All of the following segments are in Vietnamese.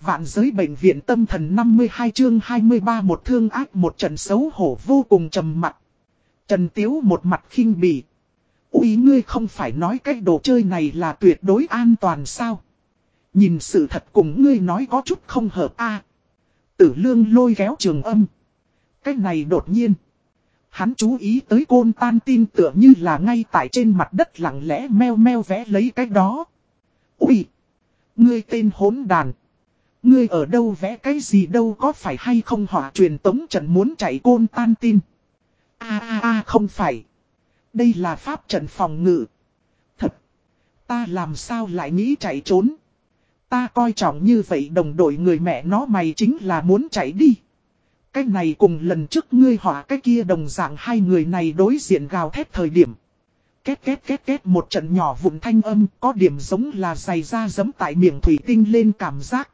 Vạn giới bệnh viện tâm thần 52 chương 23 một thương ác, một trận xấu hổ vô cùng trầm mặt. Trần Tiếu một mặt khinh bỉ. Úi ngươi không phải nói cái đồ chơi này là tuyệt đối an toàn sao? Nhìn sự thật cùng ngươi nói có chút không hợp a Tử lương lôi kéo trường âm. Cái này đột nhiên. Hắn chú ý tới côn tan tin tựa như là ngay tại trên mặt đất lặng lẽ meo meo vẽ lấy cái đó. Úi! Ngươi tên hốn đàn. Ngươi ở đâu vẽ cái gì đâu, có phải hay không họa truyền tống trận muốn chạy côn tan tin. a a a không phải. Đây là pháp trận phòng ngự. Thật. Ta làm sao lại nghĩ chạy trốn. Ta coi trọng như vậy đồng đội người mẹ nó mày chính là muốn chạy đi. Cái này cùng lần trước ngươi họa cái kia đồng dạng hai người này đối diện gào thét thời điểm. Két két két két một trận nhỏ vụn thanh âm có điểm giống là giày da giấm tại miệng thủy tinh lên cảm giác.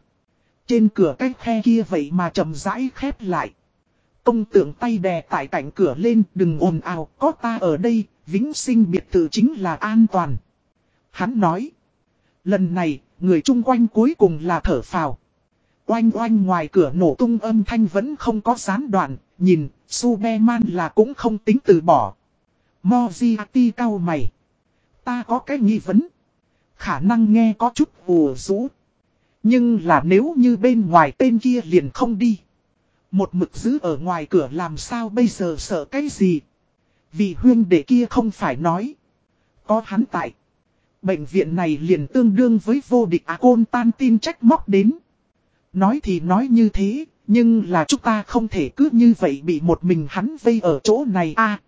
Trên cửa cách khe kia vậy mà chậm rãi khép lại. Công tượng tay đè tại cạnh cửa lên đừng ồn ào có ta ở đây, vĩnh sinh biệt thự chính là an toàn. Hắn nói. Lần này, người chung quanh cuối cùng là thở phào. Oanh oanh ngoài cửa nổ tung âm thanh vẫn không có gián đoạn, nhìn, Superman là cũng không tính từ bỏ. Moziati cao mày. Ta có cái nghi vấn. Khả năng nghe có chút vùa rũ. Nhưng là nếu như bên ngoài tên kia liền không đi. Một mực giữ ở ngoài cửa làm sao bây giờ sợ cái gì. Vì huyên đệ kia không phải nói. Có hắn tại. Bệnh viện này liền tương đương với vô địch á côn tan tin trách móc đến. Nói thì nói như thế, nhưng là chúng ta không thể cứ như vậy bị một mình hắn vây ở chỗ này a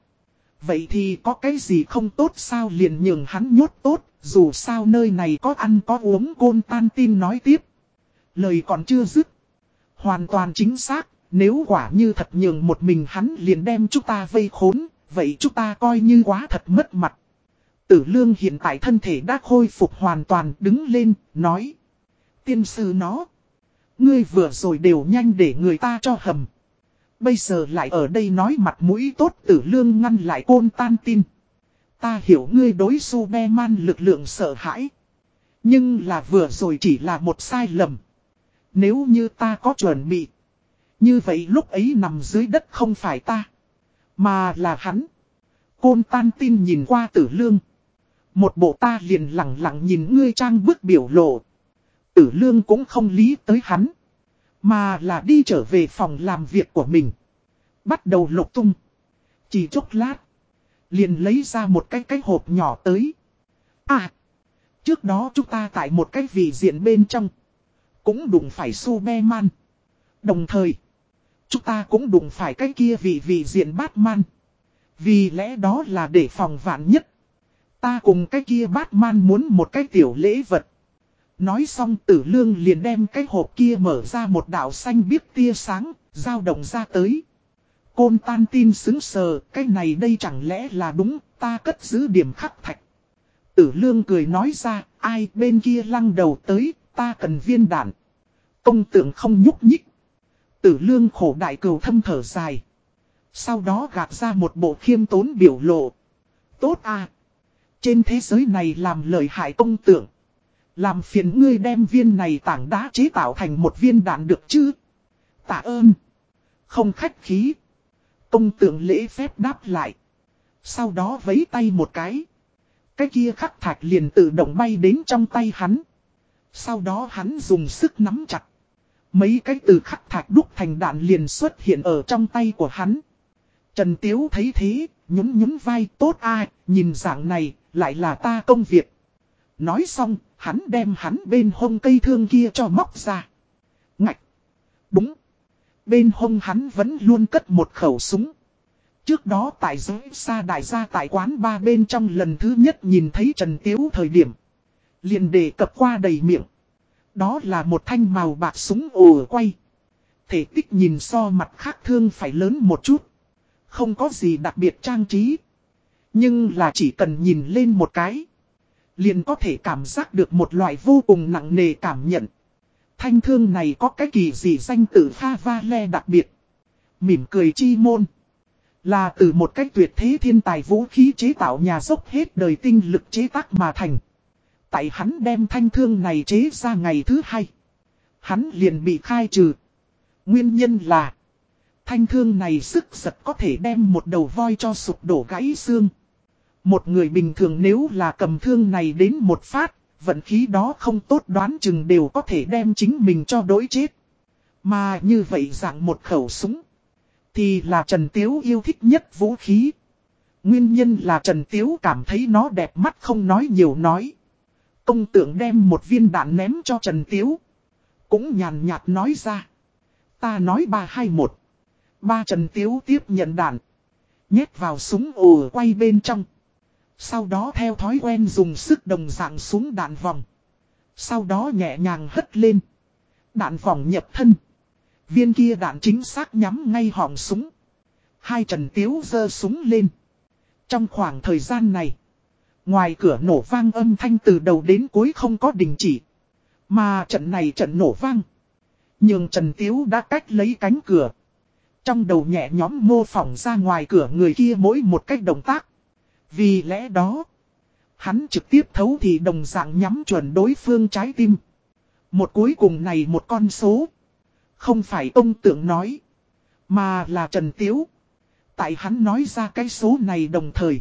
Vậy thì có cái gì không tốt sao liền nhường hắn nhốt tốt, dù sao nơi này có ăn có uống côn tan tin nói tiếp. Lời còn chưa dứt. Hoàn toàn chính xác, nếu quả như thật nhường một mình hắn liền đem chúng ta vây khốn, vậy chúng ta coi như quá thật mất mặt. Tử lương hiện tại thân thể đã khôi phục hoàn toàn đứng lên, nói. Tiên sư nó. Ngươi vừa rồi đều nhanh để người ta cho hầm. Bây giờ lại ở đây nói mặt mũi tốt tử lương ngăn lại côn tan tin. Ta hiểu ngươi đối Superman lực lượng sợ hãi. Nhưng là vừa rồi chỉ là một sai lầm. Nếu như ta có chuẩn bị. Như vậy lúc ấy nằm dưới đất không phải ta. Mà là hắn. Côn tan tin nhìn qua tử lương. Một bộ ta liền lặng lặng nhìn ngươi trang bước biểu lộ. Tử lương cũng không lý tới hắn. Mà là đi trở về phòng làm việc của mình. Bắt đầu lục tung. Chỉ chốc lát. Liền lấy ra một cái cái hộp nhỏ tới. À. Trước đó chúng ta tại một cái vị diện bên trong. Cũng đụng phải Superman. Đồng thời. Chúng ta cũng đụng phải cái kia vị vị diện Batman. Vì lẽ đó là để phòng vạn nhất. Ta cùng cái kia Batman muốn một cái tiểu lễ vật. Nói xong tử lương liền đem cái hộp kia mở ra một đảo xanh biếc tia sáng, dao động ra tới. Côn tan tin xứng sờ, cái này đây chẳng lẽ là đúng, ta cất giữ điểm khắc thạch. Tử lương cười nói ra, ai bên kia lăng đầu tới, ta cần viên đạn. Công tượng không nhúc nhích. Tử lương khổ đại cầu thâm thở dài. Sau đó gạt ra một bộ khiêm tốn biểu lộ. Tốt à. Trên thế giới này làm lợi hại công tượng. Làm phiền ngươi đem viên này tảng đá chế tạo thành một viên đạn được chứ? Tạ ơn. Không khách khí. Công tượng lễ phép đáp lại. Sau đó vấy tay một cái. Cái kia khắc thạch liền tự động bay đến trong tay hắn. Sau đó hắn dùng sức nắm chặt. Mấy cái từ khắc thạch đúc thành đạn liền xuất hiện ở trong tay của hắn. Trần Tiếu thấy thế, nhún nhún vai tốt ai, nhìn dạng này, lại là ta công việc. Nói xong, hắn đem hắn bên hông cây thương kia cho móc ra. Ngạch! Bên hông hắn vẫn luôn cất một khẩu súng. Trước đó tại giới xa đại gia tại quán ba bên trong lần thứ nhất nhìn thấy Trần Tiếu thời điểm. liền đề cập qua đầy miệng. Đó là một thanh màu bạc súng ồ quay. Thể tích nhìn so mặt khác thương phải lớn một chút. Không có gì đặc biệt trang trí. Nhưng là chỉ cần nhìn lên một cái. Liền có thể cảm giác được một loại vô cùng nặng nề cảm nhận. Thanh thương này có cái kỳ gì danh tử pha va le đặc biệt. Mỉm cười chi môn. Là từ một cách tuyệt thế thiên tài vũ khí chế tạo nhà dốc hết đời tinh lực chế tác mà thành. Tại hắn đem thanh thương này chế ra ngày thứ hai. Hắn liền bị khai trừ. Nguyên nhân là. Thanh thương này sức giật có thể đem một đầu voi cho sụp đổ gãy xương. Một người bình thường nếu là cầm thương này đến một phát, vận khí đó không tốt đoán chừng đều có thể đem chính mình cho đối chết. Mà như vậy dạng một khẩu súng. Thì là Trần Tiếu yêu thích nhất vũ khí. Nguyên nhân là Trần Tiếu cảm thấy nó đẹp mắt không nói nhiều nói. Công tượng đem một viên đạn ném cho Trần Tiếu. Cũng nhàn nhạt nói ra. Ta nói 321. Ba Trần Tiếu tiếp nhận đạn. Nhét vào súng ồ quay bên trong. Sau đó theo thói quen dùng sức đồng dạng súng đạn vòng. Sau đó nhẹ nhàng hất lên. Đạn vòng nhập thân. Viên kia đạn chính xác nhắm ngay họng súng. Hai Trần Tiếu giơ súng lên. Trong khoảng thời gian này. Ngoài cửa nổ vang âm thanh từ đầu đến cuối không có đình chỉ. Mà trận này trận nổ vang. Nhưng Trần Tiếu đã cách lấy cánh cửa. Trong đầu nhẹ nhóm mô phỏng ra ngoài cửa người kia mỗi một cách động tác. Vì lẽ đó, hắn trực tiếp thấu thì đồng dạng nhắm chuẩn đối phương trái tim. Một cuối cùng này một con số. Không phải ông tưởng nói, mà là Trần Tiếu. Tại hắn nói ra cái số này đồng thời.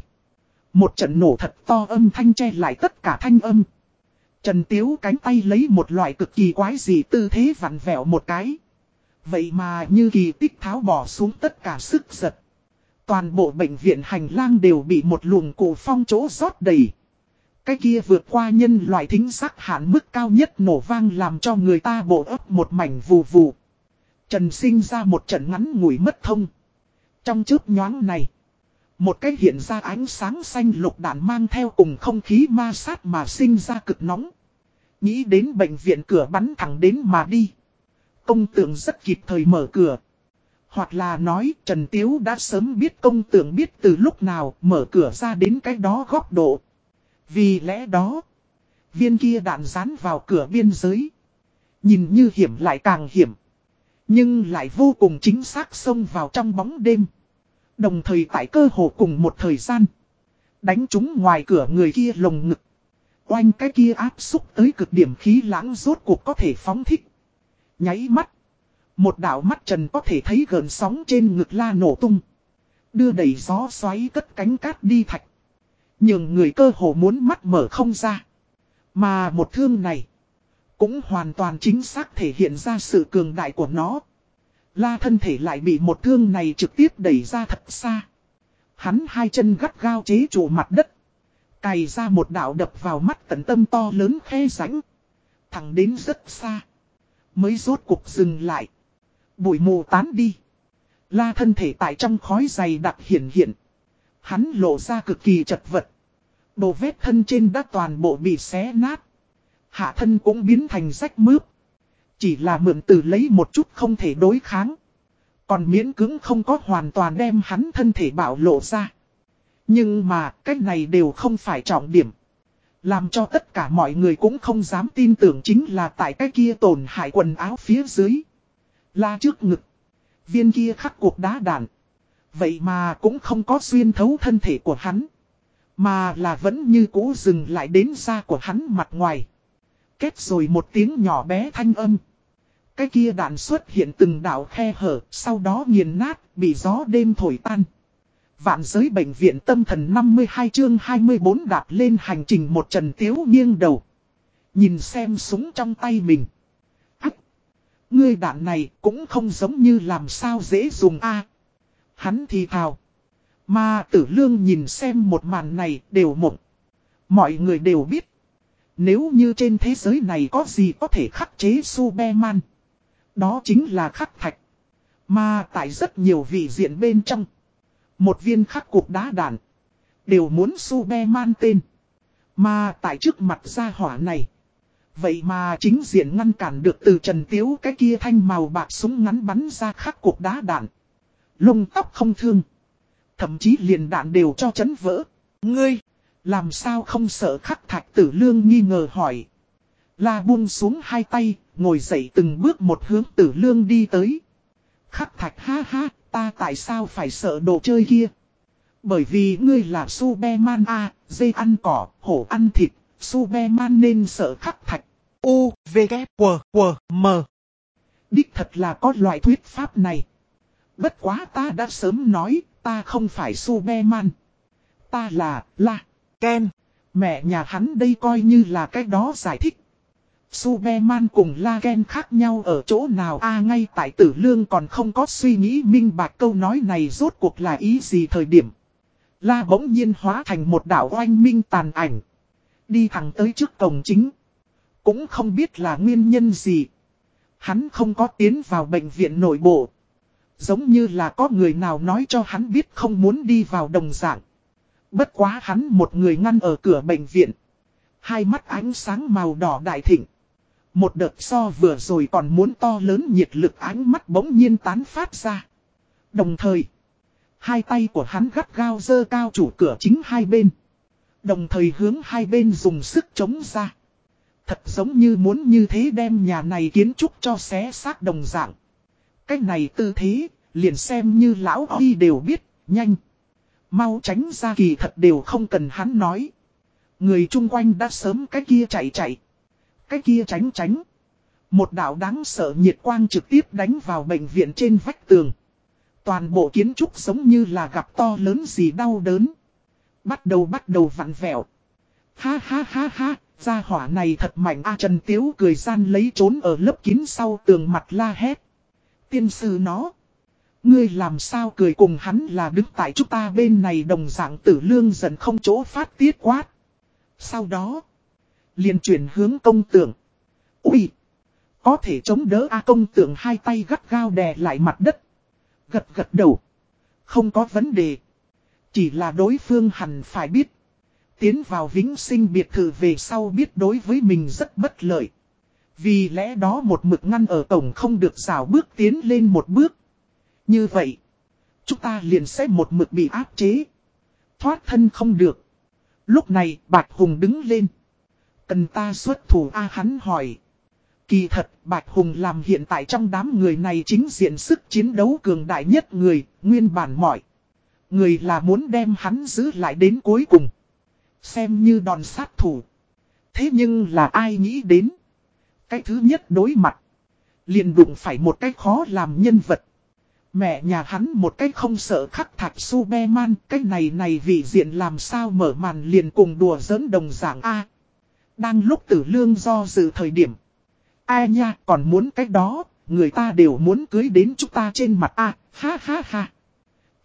Một trận nổ thật to âm thanh che lại tất cả thanh âm. Trần Tiếu cánh tay lấy một loại cực kỳ quái gì tư thế vặn vẹo một cái. Vậy mà như kỳ tích tháo bỏ xuống tất cả sức giật. Toàn bộ bệnh viện hành lang đều bị một luồng cổ phong chỗ rót đầy. Cái kia vượt qua nhân loại thính sắc hạn mức cao nhất nổ vang làm cho người ta bộ ấp một mảnh vù vù. Trần sinh ra một trận ngắn ngủi mất thông. Trong chớp nhoáng này, một cái hiện ra ánh sáng xanh lục đạn mang theo cùng không khí ma sát mà sinh ra cực nóng. Nghĩ đến bệnh viện cửa bắn thẳng đến mà đi. Công tượng rất kịp thời mở cửa. Hoặc là nói Trần Tiếu đã sớm biết công tượng biết từ lúc nào mở cửa ra đến cái đó góc độ. Vì lẽ đó, viên kia đạn dán vào cửa biên giới. Nhìn như hiểm lại càng hiểm. Nhưng lại vô cùng chính xác xông vào trong bóng đêm. Đồng thời tại cơ hồ cùng một thời gian. Đánh chúng ngoài cửa người kia lồng ngực. Oanh cái kia áp xúc tới cực điểm khí lãng rốt cuộc có thể phóng thích. Nháy mắt. Một đảo mắt trần có thể thấy gần sóng trên ngực la nổ tung. Đưa đầy gió xoáy cất cánh cát đi thạch. Nhưng người cơ hồ muốn mắt mở không ra. Mà một thương này. Cũng hoàn toàn chính xác thể hiện ra sự cường đại của nó. La thân thể lại bị một thương này trực tiếp đẩy ra thật xa. Hắn hai chân gắt gao chế trụ mặt đất. Cày ra một đạo đập vào mắt tận tâm to lớn khe rãnh. Thẳng đến rất xa. Mới rốt cuộc dừng lại. Bụi mù tán đi. La thân thể tại trong khói dày đặc hiện hiện. Hắn lộ ra cực kỳ chật vật. Đồ vết thân trên đã toàn bộ bị xé nát. Hạ thân cũng biến thành rách mướp. Chỉ là mượn từ lấy một chút không thể đối kháng. Còn miễn cứng không có hoàn toàn đem hắn thân thể bảo lộ ra. Nhưng mà, cách này đều không phải trọng điểm. Làm cho tất cả mọi người cũng không dám tin tưởng chính là tại cái kia tổn hại quần áo phía dưới. La trước ngực. Viên kia khắc cuộc đá đạn. Vậy mà cũng không có xuyên thấu thân thể của hắn. Mà là vẫn như cũ dừng lại đến da của hắn mặt ngoài. Kết rồi một tiếng nhỏ bé thanh âm. Cái kia đạn xuất hiện từng đảo khe hở, sau đó nghiền nát, bị gió đêm thổi tan. Vạn giới bệnh viện tâm thần 52 chương 24 đạp lên hành trình một trần tiếu nghiêng đầu. Nhìn xem súng trong tay mình. Ngươi đạn này cũng không giống như làm sao dễ dùng a Hắn thì thào. Mà tử lương nhìn xem một màn này đều mộng. Mọi người đều biết. Nếu như trên thế giới này có gì có thể khắc chế Superman. Đó chính là khắc thạch. Mà tại rất nhiều vị diện bên trong. Một viên khắc cục đá đạn. Đều muốn Superman tên. Mà tại trước mặt gia hỏa này. Vậy mà chính diện ngăn cản được từ trần tiếu cái kia thanh màu bạc súng ngắn bắn ra khắc cuộc đá đạn. Lông tóc không thương. Thậm chí liền đạn đều cho chấn vỡ. Ngươi, làm sao không sợ khắc thạch tử lương nghi ngờ hỏi. La buông xuống hai tay, ngồi dậy từng bước một hướng tử lương đi tới. Khắc thạch ha ha, ta tại sao phải sợ đồ chơi kia? Bởi vì ngươi là Superman A, dây ăn cỏ, hổ ăn thịt, Superman nên sợ khắc thạch. U, V, K, W, W, M. Đích thật là có loại thuyết pháp này. Bất quá ta đã sớm nói, ta không phải Superman. Ta là, là, Ken. Mẹ nhà hắn đây coi như là cái đó giải thích. Superman cùng La Ken khác nhau ở chỗ nào a ngay tại tử lương còn không có suy nghĩ minh bạch câu nói này rốt cuộc là ý gì thời điểm. La bỗng nhiên hóa thành một đảo oanh minh tàn ảnh. Đi thẳng tới trước cổng chính. Cũng không biết là nguyên nhân gì. Hắn không có tiến vào bệnh viện nội bộ. Giống như là có người nào nói cho hắn biết không muốn đi vào đồng dạng. Bất quá hắn một người ngăn ở cửa bệnh viện. Hai mắt ánh sáng màu đỏ đại thịnh. Một đợt so vừa rồi còn muốn to lớn nhiệt lực ánh mắt bỗng nhiên tán phát ra. Đồng thời, hai tay của hắn gắt gao dơ cao chủ cửa chính hai bên. Đồng thời hướng hai bên dùng sức chống ra. Thật giống như muốn như thế đem nhà này kiến trúc cho xé xác đồng dạng. Cách này tư thế, liền xem như lão Huy đều biết, nhanh. Mau tránh ra kỳ thật đều không cần hắn nói. Người chung quanh đã sớm cái kia chạy chạy. Cái kia tránh tránh. Một đạo đáng sợ nhiệt quang trực tiếp đánh vào bệnh viện trên vách tường. Toàn bộ kiến trúc giống như là gặp to lớn gì đau đớn. Bắt đầu bắt đầu vặn vẹo. Ha ha ha ha, gia hỏa này thật mạnh a Trần Tiếu cười gian lấy trốn ở lớp kín sau tường mặt la hét. Tiên sư nó. Ngươi làm sao cười cùng hắn là đứng tại chúng ta bên này đồng dạng tử lương dần không chỗ phát tiết quát. Sau đó, liền chuyển hướng công tượng. Úi. Có thể chống đỡ A công tượng hai tay gắt gao đè lại mặt đất. Gật gật đầu. Không có vấn đề. Chỉ là đối phương hẳn phải biết. Tiến vào vĩnh sinh biệt thự về sau biết đối với mình rất bất lợi. Vì lẽ đó một mực ngăn ở cổng không được rào bước tiến lên một bước. Như vậy, chúng ta liền sẽ một mực bị áp chế. Thoát thân không được. Lúc này Bạch Hùng đứng lên. Cần ta xuất thủ A hắn hỏi. Kỳ thật, Bạch Hùng làm hiện tại trong đám người này chính diện sức chiến đấu cường đại nhất người, nguyên bản mỏi. Người là muốn đem hắn giữ lại đến cuối cùng. Xem như đòn sát thủ. Thế nhưng là ai nghĩ đến? Cái thứ nhất đối mặt. Liền đụng phải một cái khó làm nhân vật. Mẹ nhà hắn một cách không sợ khắc thạch Superman, cái này này vị diện làm sao mở màn liền cùng đùa giỡn đồng dạng A. Đang lúc tử lương do dự thời điểm. Ai nha, còn muốn cách đó, người ta đều muốn cưới đến chúng ta trên mặt A, ha ha ha.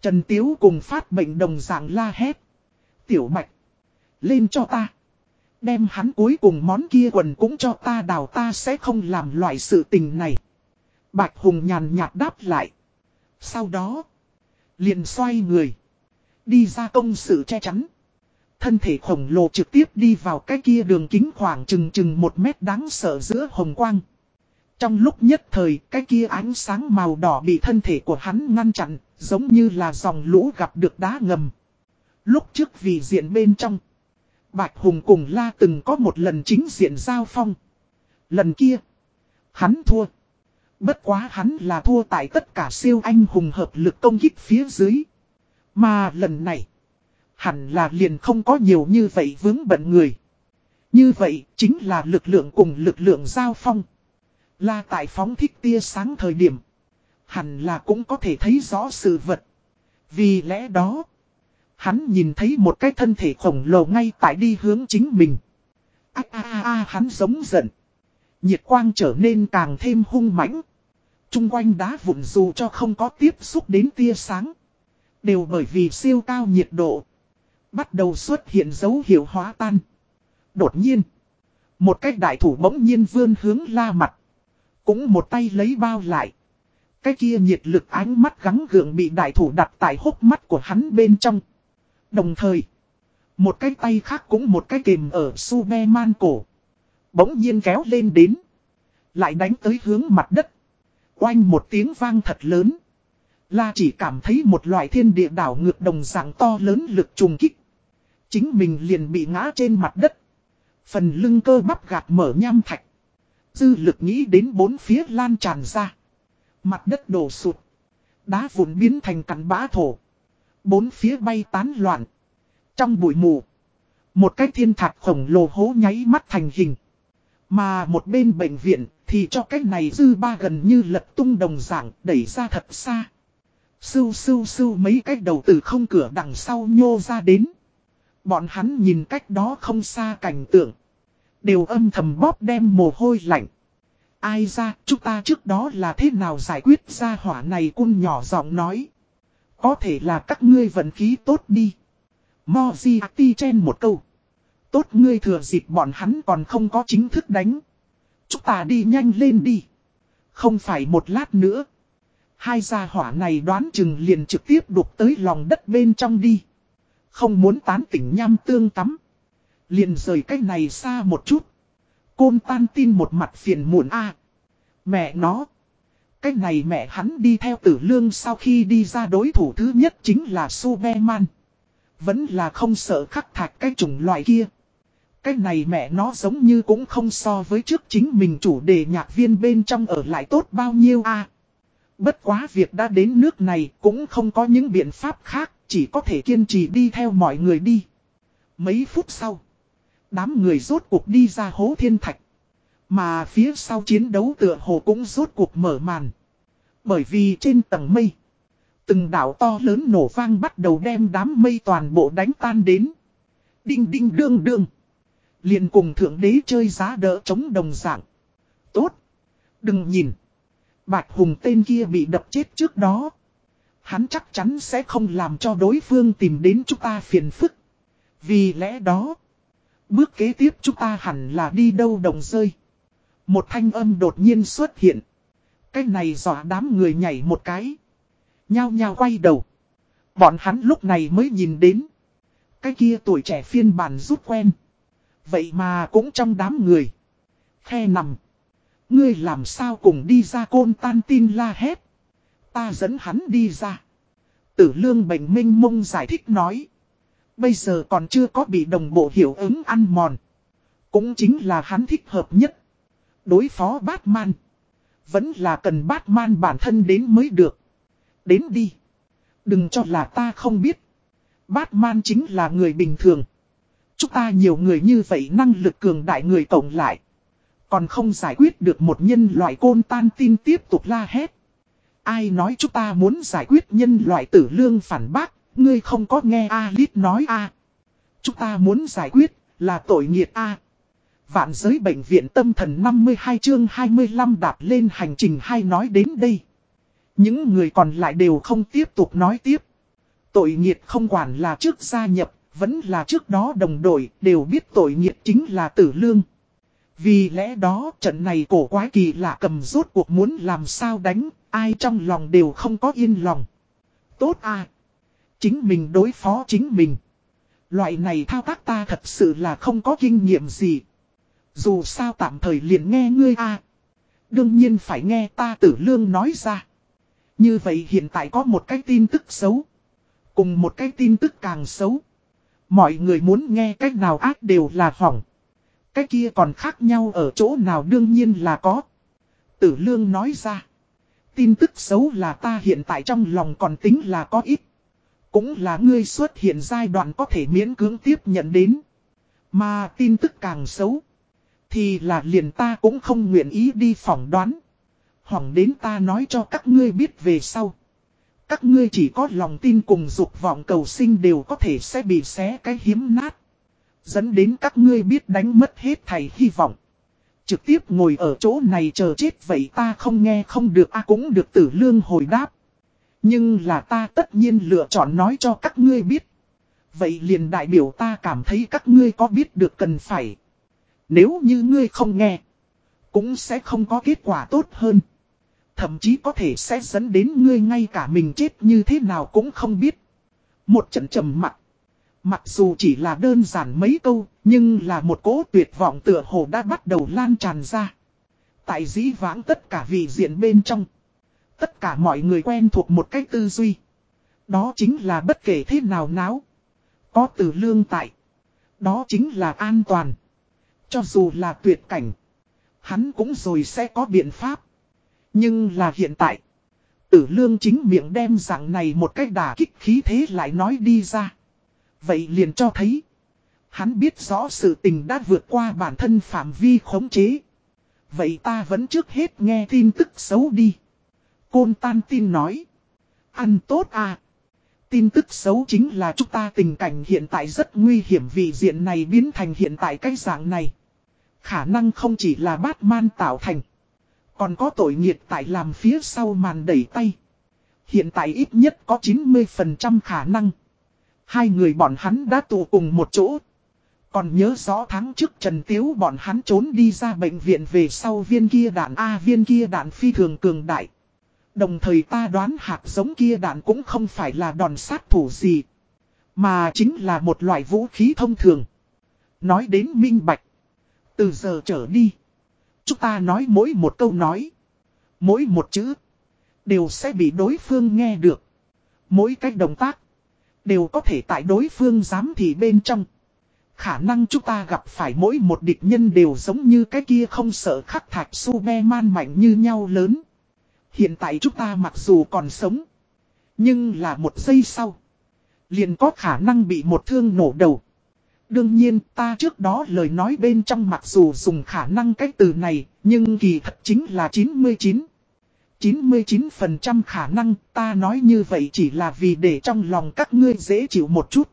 Trần Tiếu cùng phát bệnh đồng dạng la hét. Tiểu Bạch, lên cho ta. Đem hắn cuối cùng món kia quần cũng cho ta đào ta sẽ không làm loại sự tình này. Bạch Hùng nhàn nhạt đáp lại. Sau đó, liền xoay người. Đi ra công sự che chắn. Thân thể khổng lồ trực tiếp đi vào cái kia đường kính khoảng chừng chừng một mét đáng sợ giữa hồng quang. Trong lúc nhất thời, cái kia ánh sáng màu đỏ bị thân thể của hắn ngăn chặn, giống như là dòng lũ gặp được đá ngầm. Lúc trước vì diện bên trong, Bạch Hùng cùng La từng có một lần chính diện giao phong. Lần kia, hắn thua. Bất quá hắn là thua tại tất cả siêu anh hùng hợp lực công kích phía dưới. Mà lần này, hẳn là liền không có nhiều như vậy vướng bận người. Như vậy, chính là lực lượng cùng lực lượng giao phong. Là tại phóng thích tia sáng thời điểm. Hẳn là cũng có thể thấy rõ sự vật. Vì lẽ đó, hắn nhìn thấy một cái thân thể khổng lồ ngay tại đi hướng chính mình. Á á á hắn giống giận. Nhiệt quang trở nên càng thêm hung mãnh. Trung quanh đá vụn dù cho không có tiếp xúc đến tia sáng. Đều bởi vì siêu cao nhiệt độ. Bắt đầu xuất hiện dấu hiệu hóa tan. Đột nhiên. Một cái đại thủ bỗng nhiên vươn hướng la mặt. Cũng một tay lấy bao lại. Cái kia nhiệt lực ánh mắt gắng gượng bị đại thủ đặt tại hốc mắt của hắn bên trong. Đồng thời. Một cái tay khác cũng một cái kìm ở Superman cổ. Bỗng nhiên kéo lên đến. Lại đánh tới hướng mặt đất. Oanh một tiếng vang thật lớn. La chỉ cảm thấy một loại thiên địa đảo ngược đồng dạng to lớn lực trùng kích. Chính mình liền bị ngã trên mặt đất. Phần lưng cơ bắp gạt mở nham thạch. Dư lực nghĩ đến bốn phía lan tràn ra. Mặt đất đổ sụt. Đá vụn biến thành cắn bã thổ. Bốn phía bay tán loạn. Trong bụi mù. Một cái thiên thạch khổng lồ hố nháy mắt thành hình. Mà một bên bệnh viện thì cho cái này dư ba gần như lật tung đồng dạng đẩy ra thật xa. Sưu sưu sưu mấy cái đầu từ không cửa đằng sau nhô ra đến. Bọn hắn nhìn cách đó không xa cảnh tượng. Đều âm thầm bóp đem mồ hôi lạnh. Ai ra, chúng ta trước đó là thế nào giải quyết ra hỏa này cun nhỏ giọng nói. Có thể là các ngươi vận khí tốt đi. Moziati chen một câu. Tốt ngươi thừa dịp bọn hắn còn không có chính thức đánh. Chúng ta đi nhanh lên đi. Không phải một lát nữa. Hai gia hỏa này đoán chừng liền trực tiếp đục tới lòng đất bên trong đi. Không muốn tán tỉnh nham tương tắm. Liền rời cái này xa một chút. Côn tan tin một mặt phiền muộn a Mẹ nó. Cái này mẹ hắn đi theo tử lương sau khi đi ra đối thủ thứ nhất chính là Superman. Vẫn là không sợ khắc thạch cái chủng loại kia. Cái này mẹ nó giống như cũng không so với trước chính mình chủ đề nhạc viên bên trong ở lại tốt bao nhiêu a Bất quá việc đã đến nước này cũng không có những biện pháp khác, chỉ có thể kiên trì đi theo mọi người đi. Mấy phút sau, đám người rốt cuộc đi ra hố thiên thạch. Mà phía sau chiến đấu tựa hồ cũng rốt cuộc mở màn. Bởi vì trên tầng mây, từng đảo to lớn nổ vang bắt đầu đem đám mây toàn bộ đánh tan đến. Đinh đinh đương đương. liền cùng thượng đế chơi giá đỡ chống đồng dạng. Tốt. Đừng nhìn. Bạch Hùng tên kia bị đập chết trước đó. Hắn chắc chắn sẽ không làm cho đối phương tìm đến chúng ta phiền phức. Vì lẽ đó, bước kế tiếp chúng ta hẳn là đi đâu đồng rơi. Một thanh âm đột nhiên xuất hiện. Cái này dọa đám người nhảy một cái. Nhao nhao quay đầu. Bọn hắn lúc này mới nhìn đến. Cái kia tuổi trẻ phiên bản rút quen. Vậy mà cũng trong đám người. Khe nằm. Ngươi làm sao cùng đi ra côn tan tin la hét. Ta dẫn hắn đi ra. Tử lương bệnh minh mông giải thích nói. Bây giờ còn chưa có bị đồng bộ hiệu ứng ăn mòn. Cũng chính là hắn thích hợp nhất. Đối phó Batman. Vẫn là cần Batman bản thân đến mới được. Đến đi. Đừng cho là ta không biết. Batman chính là người bình thường. Chúng ta nhiều người như vậy năng lực cường đại người tổng lại. Còn không giải quyết được một nhân loại côn tan tin tiếp tục la hét. Ai nói chúng ta muốn giải quyết nhân loại tử lương phản bác, ngươi không có nghe Alice nói a Chúng ta muốn giải quyết, là tội nghiệt a Vạn giới bệnh viện tâm thần 52 chương 25 đạp lên hành trình hay nói đến đây. Những người còn lại đều không tiếp tục nói tiếp. Tội nghiệt không quản là trước gia nhập, vẫn là trước đó đồng đội, đều biết tội nghiệt chính là tử lương. Vì lẽ đó trận này cổ quái kỳ lạ cầm rốt cuộc muốn làm sao đánh, ai trong lòng đều không có yên lòng. Tốt à! Chính mình đối phó chính mình. Loại này thao tác ta thật sự là không có kinh nghiệm gì. Dù sao tạm thời liền nghe ngươi a Đương nhiên phải nghe ta tử lương nói ra. Như vậy hiện tại có một cái tin tức xấu. Cùng một cái tin tức càng xấu. Mọi người muốn nghe cách nào ác đều là hỏng. Cái kia còn khác nhau ở chỗ nào đương nhiên là có. Tử lương nói ra. Tin tức xấu là ta hiện tại trong lòng còn tính là có ít. Cũng là ngươi xuất hiện giai đoạn có thể miễn cưỡng tiếp nhận đến. Mà tin tức càng xấu. Thì là liền ta cũng không nguyện ý đi phỏng đoán. Hỏng đến ta nói cho các ngươi biết về sau. Các ngươi chỉ có lòng tin cùng dục vọng cầu sinh đều có thể sẽ bị xé cái hiếm nát. Dẫn đến các ngươi biết đánh mất hết thầy hy vọng. Trực tiếp ngồi ở chỗ này chờ chết vậy ta không nghe không được, a cũng được tử lương hồi đáp. Nhưng là ta tất nhiên lựa chọn nói cho các ngươi biết. Vậy liền đại biểu ta cảm thấy các ngươi có biết được cần phải. Nếu như ngươi không nghe, cũng sẽ không có kết quả tốt hơn. Thậm chí có thể sẽ dẫn đến ngươi ngay cả mình chết như thế nào cũng không biết. Một trận trầm mặt. Mặc dù chỉ là đơn giản mấy câu, nhưng là một cỗ tuyệt vọng tựa hồ đã bắt đầu lan tràn ra. Tại dĩ vãng tất cả vị diện bên trong. Tất cả mọi người quen thuộc một cách tư duy. Đó chính là bất kể thế nào náo. Có từ lương tại. Đó chính là an toàn. Cho dù là tuyệt cảnh. Hắn cũng rồi sẽ có biện pháp. Nhưng là hiện tại. Tử lương chính miệng đem dạng này một cách đả kích khí thế lại nói đi ra. Vậy liền cho thấy. Hắn biết rõ sự tình đã vượt qua bản thân phạm vi khống chế. Vậy ta vẫn trước hết nghe tin tức xấu đi. Côn tan tin nói. Ăn tốt à. Tin tức xấu chính là chúng ta tình cảnh hiện tại rất nguy hiểm vì diện này biến thành hiện tại cái dạng này. Khả năng không chỉ là Batman tạo thành. Còn có tội nghiệt tại làm phía sau màn đẩy tay. Hiện tại ít nhất có 90% khả năng. Hai người bọn hắn đã tụ cùng một chỗ. Còn nhớ rõ tháng trước Trần Tiếu bọn hắn trốn đi ra bệnh viện về sau viên kia đạn A, viên kia đạn phi thường cường đại. Đồng thời ta đoán hạt giống kia đạn cũng không phải là đòn sát thủ gì. Mà chính là một loại vũ khí thông thường. Nói đến minh bạch. Từ giờ trở đi. Chúng ta nói mỗi một câu nói. Mỗi một chữ. Đều sẽ bị đối phương nghe được. Mỗi cách động tác. Đều có thể tại đối phương giám thị bên trong. Khả năng chúng ta gặp phải mỗi một địch nhân đều giống như cái kia không sợ khắc thạch Superman mạnh như nhau lớn. Hiện tại chúng ta mặc dù còn sống. Nhưng là một giây sau. Liền có khả năng bị một thương nổ đầu. Đương nhiên ta trước đó lời nói bên trong mặc dù dùng khả năng cái từ này. Nhưng kỳ thật chính là 99. 99% khả năng ta nói như vậy chỉ là vì để trong lòng các ngươi dễ chịu một chút.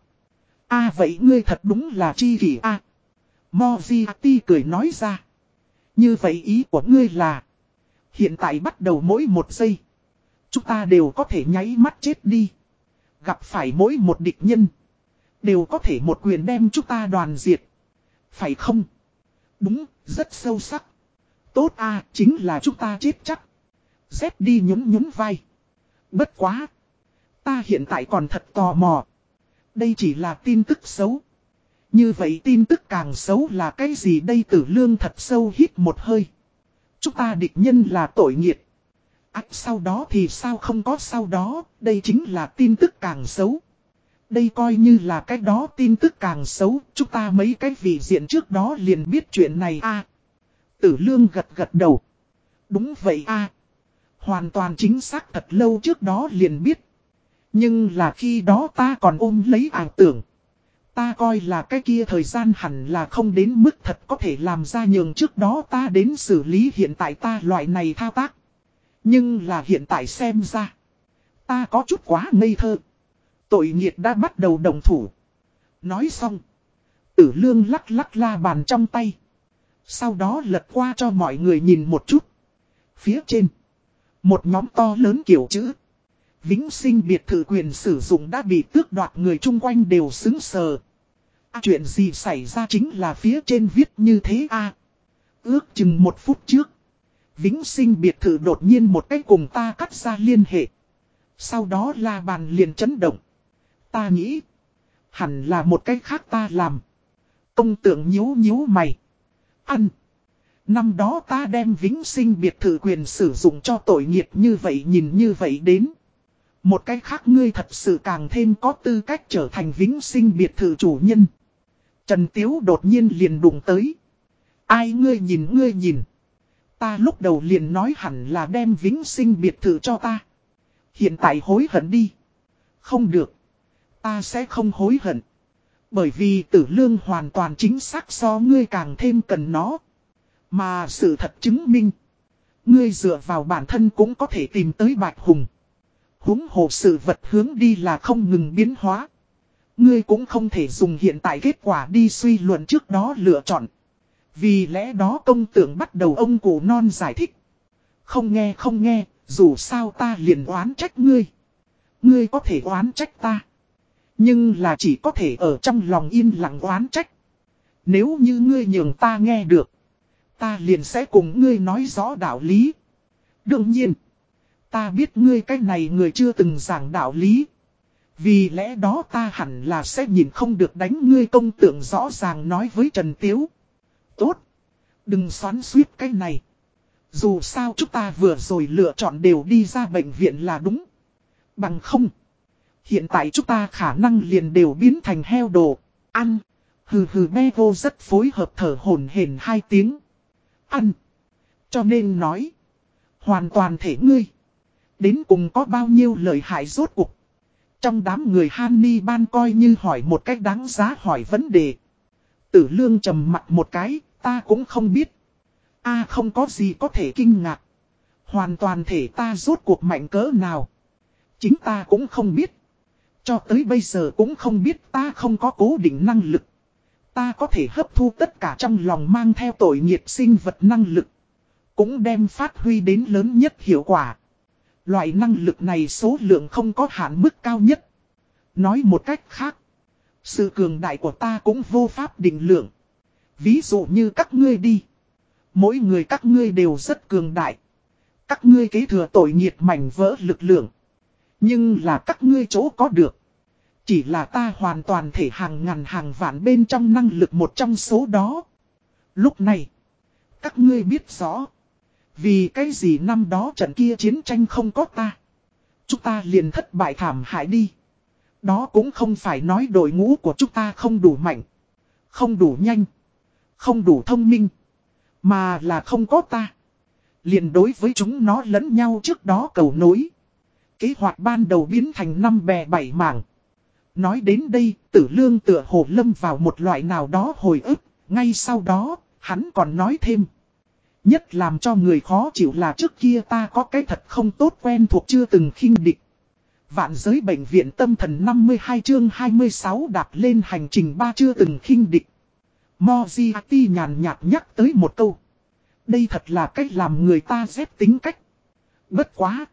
a vậy ngươi thật đúng là chi kỷ a à, Moziati cười nói ra. Như vậy ý của ngươi là. Hiện tại bắt đầu mỗi một giây. Chúng ta đều có thể nháy mắt chết đi. Gặp phải mỗi một địch nhân. Đều có thể một quyền đem chúng ta đoàn diệt. Phải không? Đúng, rất sâu sắc. Tốt a chính là chúng ta chết chắc. Dép đi nhúng nhúng vai. Bất quá. Ta hiện tại còn thật tò mò. Đây chỉ là tin tức xấu. Như vậy tin tức càng xấu là cái gì đây tử lương thật sâu hít một hơi. Chúng ta địch nhân là tội nghiệt. Ách à, sau đó thì sao không có sau đó, đây chính là tin tức càng xấu. Đây coi như là cái đó tin tức càng xấu, chúng ta mấy cái vị diện trước đó liền biết chuyện này a Tử lương gật gật đầu. Đúng vậy a Hoàn toàn chính xác thật lâu trước đó liền biết. Nhưng là khi đó ta còn ôm lấy ảo tưởng. Ta coi là cái kia thời gian hẳn là không đến mức thật có thể làm ra nhường trước đó ta đến xử lý hiện tại ta loại này thao tác. Nhưng là hiện tại xem ra. Ta có chút quá ngây thơ. Tội nghiệt đã bắt đầu đồng thủ. Nói xong. Tử lương lắc lắc la bàn trong tay. Sau đó lật qua cho mọi người nhìn một chút. Phía trên. Một nhóm to lớn kiểu chữ. Vĩnh sinh biệt thự quyền sử dụng đã bị tước đoạt người chung quanh đều xứng sờ. À, chuyện gì xảy ra chính là phía trên viết như thế a à, Ước chừng một phút trước. Vĩnh sinh biệt thự đột nhiên một cái cùng ta cắt ra liên hệ. Sau đó la bàn liền chấn động. Ta nghĩ. Hẳn là một cái khác ta làm. Công tượng nhíu nhíu mày. Ăn. Năm đó ta đem vĩnh sinh biệt thự quyền sử dụng cho tội nghiệp như vậy nhìn như vậy đến. Một cách khác ngươi thật sự càng thêm có tư cách trở thành vĩnh sinh biệt thự chủ nhân. Trần Tiếu đột nhiên liền đụng tới. Ai ngươi nhìn ngươi nhìn. Ta lúc đầu liền nói hẳn là đem vĩnh sinh biệt thự cho ta. Hiện tại hối hận đi. Không được. Ta sẽ không hối hận. Bởi vì tử lương hoàn toàn chính xác so ngươi càng thêm cần nó. Mà sự thật chứng minh. Ngươi dựa vào bản thân cũng có thể tìm tới Bạch Hùng. húng hồ sự vật hướng đi là không ngừng biến hóa. Ngươi cũng không thể dùng hiện tại kết quả đi suy luận trước đó lựa chọn. Vì lẽ đó công tưởng bắt đầu ông cụ non giải thích. Không nghe không nghe, dù sao ta liền oán trách ngươi. Ngươi có thể oán trách ta. Nhưng là chỉ có thể ở trong lòng yên lặng oán trách. Nếu như ngươi nhường ta nghe được. Ta liền sẽ cùng ngươi nói rõ đạo lý. Đương nhiên. Ta biết ngươi cái này người chưa từng giảng đạo lý. Vì lẽ đó ta hẳn là sẽ nhìn không được đánh ngươi công tượng rõ ràng nói với Trần Tiếu. Tốt. Đừng xoắn suýt cái này. Dù sao chúng ta vừa rồi lựa chọn đều đi ra bệnh viện là đúng. Bằng không. Hiện tại chúng ta khả năng liền đều biến thành heo đồ. Ăn. Hừ hừ me vô rất phối hợp thở hồn hển hai tiếng. Ăn. Cho nên nói. Hoàn toàn thể ngươi. Đến cùng có bao nhiêu lời hại rốt cuộc. Trong đám người Hanni ban coi như hỏi một cách đáng giá hỏi vấn đề. Tử lương trầm mặt một cái, ta cũng không biết. a không có gì có thể kinh ngạc. Hoàn toàn thể ta rốt cuộc mạnh cỡ nào. Chính ta cũng không biết. Cho tới bây giờ cũng không biết ta không có cố định năng lực. Ta có thể hấp thu tất cả trong lòng mang theo tội nhiệt sinh vật năng lực. Cũng đem phát huy đến lớn nhất hiệu quả. Loại năng lực này số lượng không có hạn mức cao nhất. Nói một cách khác. Sự cường đại của ta cũng vô pháp định lượng. Ví dụ như các ngươi đi. Mỗi người các ngươi đều rất cường đại. Các ngươi kế thừa tội nhiệt mảnh vỡ lực lượng. Nhưng là các ngươi chỗ có được. Chỉ là ta hoàn toàn thể hàng ngàn hàng vạn bên trong năng lực một trong số đó. Lúc này, các ngươi biết rõ. Vì cái gì năm đó trận kia chiến tranh không có ta. Chúng ta liền thất bại thảm hại đi. Đó cũng không phải nói đội ngũ của chúng ta không đủ mạnh. Không đủ nhanh. Không đủ thông minh. Mà là không có ta. liền đối với chúng nó lẫn nhau trước đó cầu nối. Kế hoạch ban đầu biến thành năm bè bảy mảng. Nói đến đây, tử lương tựa hồ lâm vào một loại nào đó hồi ức, ngay sau đó, hắn còn nói thêm. Nhất làm cho người khó chịu là trước kia ta có cái thật không tốt quen thuộc chưa từng khinh địch. Vạn giới bệnh viện tâm thần 52 chương 26 đạp lên hành trình ba chưa từng khinh địch. Moziati nhàn nhạt nhắc tới một câu. Đây thật là cách làm người ta dép tính cách. Bất quá.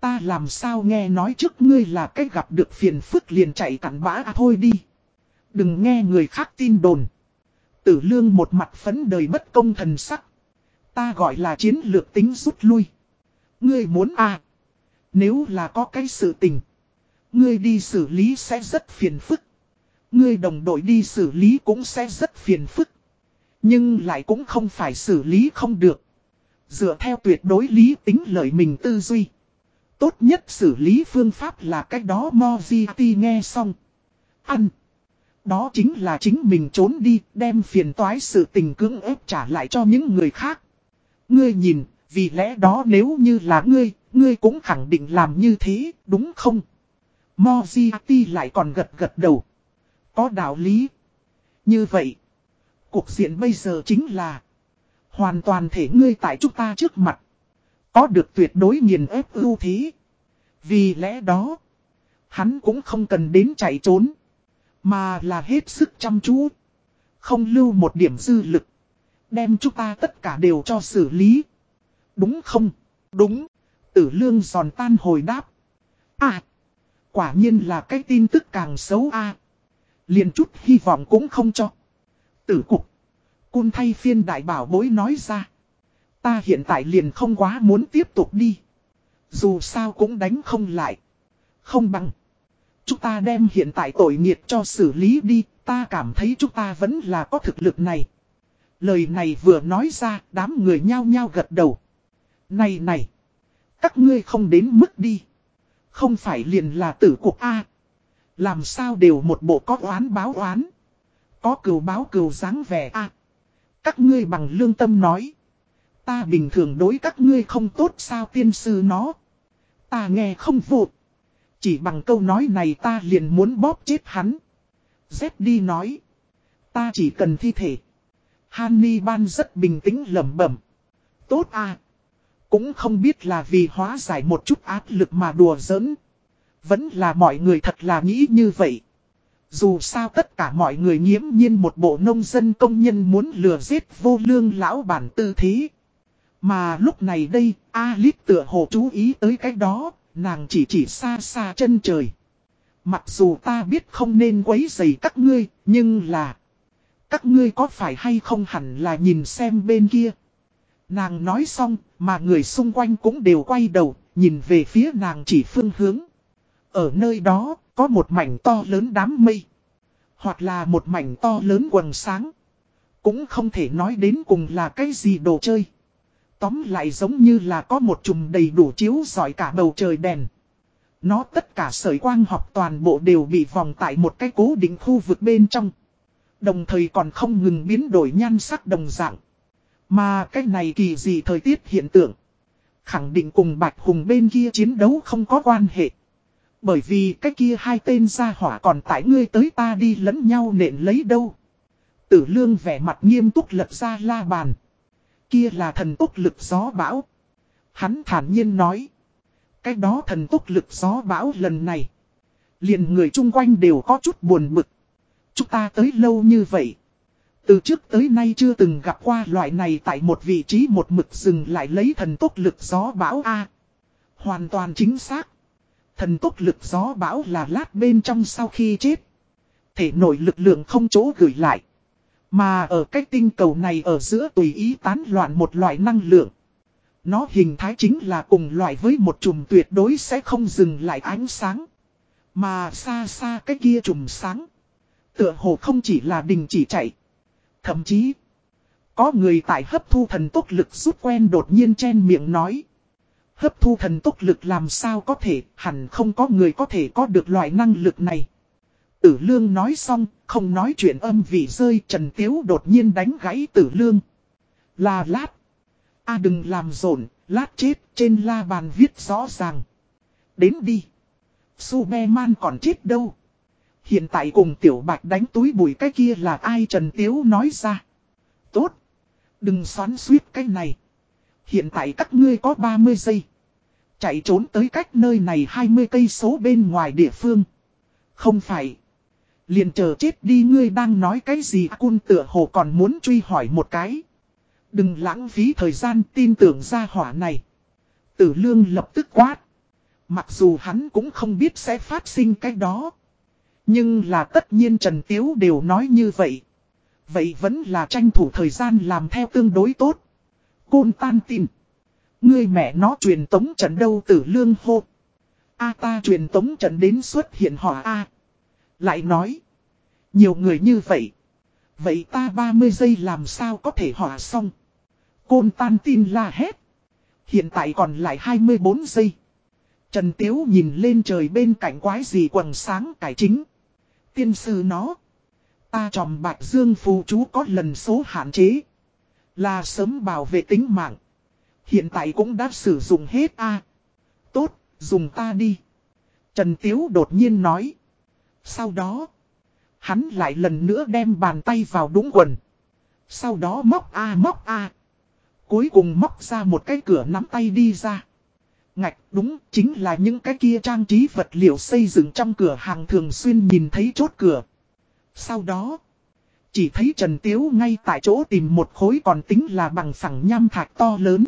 Ta làm sao nghe nói trước ngươi là cách gặp được phiền phức liền chạy cặn bã à thôi đi. Đừng nghe người khác tin đồn. Tử lương một mặt phấn đời bất công thần sắc. Ta gọi là chiến lược tính rút lui. Ngươi muốn à. Nếu là có cái sự tình. Ngươi đi xử lý sẽ rất phiền phức. Ngươi đồng đội đi xử lý cũng sẽ rất phiền phức. Nhưng lại cũng không phải xử lý không được. Dựa theo tuyệt đối lý tính lợi mình tư duy. Tốt nhất xử lý phương pháp là cách đó Mojiti nghe xong. Ăn. Đó chính là chính mình trốn đi, đem phiền toái sự tình cưỡng ép trả lại cho những người khác. Ngươi nhìn, vì lẽ đó nếu như là ngươi, ngươi cũng khẳng định làm như thế, đúng không? Mojiti lại còn gật gật đầu. Có đạo lý. Như vậy, cuộc diện bây giờ chính là hoàn toàn thể ngươi tại chúng ta trước mặt. Có được tuyệt đối nghiền ép ưu thế. Vì lẽ đó, hắn cũng không cần đến chạy trốn. Mà là hết sức chăm chú. Không lưu một điểm dư lực. Đem chúng ta tất cả đều cho xử lý. Đúng không? Đúng. Tử lương giòn tan hồi đáp. À. Quả nhiên là cái tin tức càng xấu a liền chút hy vọng cũng không cho. Tử cục. Cun thay phiên đại bảo bối nói ra. Ta hiện tại liền không quá muốn tiếp tục đi. Dù sao cũng đánh không lại. Không bằng. Chúng ta đem hiện tại tội nghiệt cho xử lý đi. Ta cảm thấy chúng ta vẫn là có thực lực này. Lời này vừa nói ra, đám người nhao nhao gật đầu. Này này. Các ngươi không đến mức đi. Không phải liền là tử cuộc A. Làm sao đều một bộ có oán báo oán. Có cừu báo cừu dáng vẻ A. Các ngươi bằng lương tâm nói. Ta bình thường đối các ngươi không tốt sao tiên sư nó. Ta nghe không vụt. Chỉ bằng câu nói này ta liền muốn bóp chết hắn. Dép đi nói. Ta chỉ cần thi thể. Hannibal rất bình tĩnh lẩm bẩm. Tốt à. Cũng không biết là vì hóa giải một chút áp lực mà đùa giỡn. Vẫn là mọi người thật là nghĩ như vậy. Dù sao tất cả mọi người nghiễm nhiên một bộ nông dân công nhân muốn lừa giết vô lương lão bản tư thế. Mà lúc này đây, Alice tựa hồ chú ý tới cái đó, nàng chỉ chỉ xa xa chân trời. Mặc dù ta biết không nên quấy rầy các ngươi, nhưng là... Các ngươi có phải hay không hẳn là nhìn xem bên kia. Nàng nói xong, mà người xung quanh cũng đều quay đầu, nhìn về phía nàng chỉ phương hướng. Ở nơi đó, có một mảnh to lớn đám mây. Hoặc là một mảnh to lớn quần sáng. Cũng không thể nói đến cùng là cái gì đồ chơi. Tóm lại giống như là có một chùm đầy đủ chiếu giỏi cả bầu trời đèn. Nó tất cả sợi quang học toàn bộ đều bị vòng tại một cái cố định khu vực bên trong. Đồng thời còn không ngừng biến đổi nhan sắc đồng dạng. Mà cái này kỳ gì thời tiết hiện tượng. Khẳng định cùng Bạch Hùng bên kia chiến đấu không có quan hệ. Bởi vì cái kia hai tên gia hỏa còn tại ngươi tới ta đi lẫn nhau nện lấy đâu. Tử lương vẻ mặt nghiêm túc lật ra la bàn. Kia là thần tốc lực gió bão. Hắn thản nhiên nói. Cái đó thần tốc lực gió bão lần này. Liền người chung quanh đều có chút buồn bực. Chúng ta tới lâu như vậy. Từ trước tới nay chưa từng gặp qua loại này tại một vị trí một mực dừng lại lấy thần tốc lực gió bão A. Hoàn toàn chính xác. Thần tốc lực gió bão là lát bên trong sau khi chết. Thể nổi lực lượng không chỗ gửi lại. Mà ở cái tinh cầu này ở giữa tùy ý tán loạn một loại năng lượng. Nó hình thái chính là cùng loại với một chùm tuyệt đối sẽ không dừng lại ánh sáng. Mà xa xa cái kia chùm sáng. Tựa hồ không chỉ là đình chỉ chạy. Thậm chí, có người tại hấp thu thần tốc lực rút quen đột nhiên chen miệng nói. Hấp thu thần tốc lực làm sao có thể, hẳn không có người có thể có được loại năng lực này. Tử lương nói xong, không nói chuyện âm vị rơi, Trần Tiếu đột nhiên đánh gãy tử lương. Là lát. a à, đừng làm rộn, lát chết, trên la bàn viết rõ ràng. Đến đi. Superman còn chết đâu. Hiện tại cùng tiểu bạch đánh túi bụi cái kia là ai Trần Tiếu nói ra. Tốt. Đừng xoắn suýt cái này. Hiện tại các ngươi có 30 giây. Chạy trốn tới cách nơi này 20 cây số bên ngoài địa phương. Không phải. Liền chờ chết đi, ngươi đang nói cái gì cun tựa hồ còn muốn truy hỏi một cái. Đừng lãng phí thời gian, tin tưởng ra hỏa này. Tử lương lập tức quát. Mặc dù hắn cũng không biết sẽ phát sinh cái đó. Nhưng là tất nhiên Trần Tiếu đều nói như vậy. Vậy vẫn là tranh thủ thời gian làm theo tương đối tốt. Côn tan tin. Ngươi mẹ nó truyền tống trận đâu tử lương hô. A ta truyền tống trận đến xuất hiện hỏa A. Lại nói. Nhiều người như vậy. Vậy ta 30 giây làm sao có thể hỏa xong. Côn tan tin la hét. Hiện tại còn lại 24 giây. Trần Tiếu nhìn lên trời bên cạnh quái gì quần sáng cải chính. Tiên sư nó. Ta tròm bạch dương phù chú có lần số hạn chế. Là sớm bảo vệ tính mạng. Hiện tại cũng đã sử dụng hết a Tốt, dùng ta đi. Trần Tiếu đột nhiên nói. Sau đó, hắn lại lần nữa đem bàn tay vào đúng quần. Sau đó móc a móc a. Cuối cùng móc ra một cái cửa nắm tay đi ra. Ngạch đúng chính là những cái kia trang trí vật liệu xây dựng trong cửa hàng thường xuyên nhìn thấy chốt cửa. Sau đó, chỉ thấy Trần Tiếu ngay tại chỗ tìm một khối còn tính là bằng phẳng nham thạch to lớn.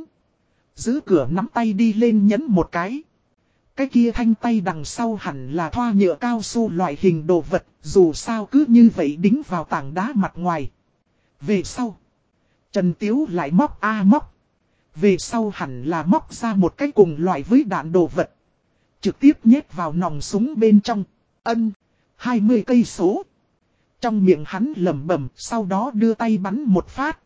Giữ cửa nắm tay đi lên nhấn một cái. Cái kia thanh tay đằng sau hẳn là thoa nhựa cao su loại hình đồ vật, dù sao cứ như vậy đính vào tảng đá mặt ngoài. Về sau, Trần Tiếu lại móc A móc. Về sau hẳn là móc ra một cái cùng loại với đạn đồ vật. Trực tiếp nhét vào nòng súng bên trong. Ân. 20 cây số. Trong miệng hắn lẩm bẩm sau đó đưa tay bắn một phát.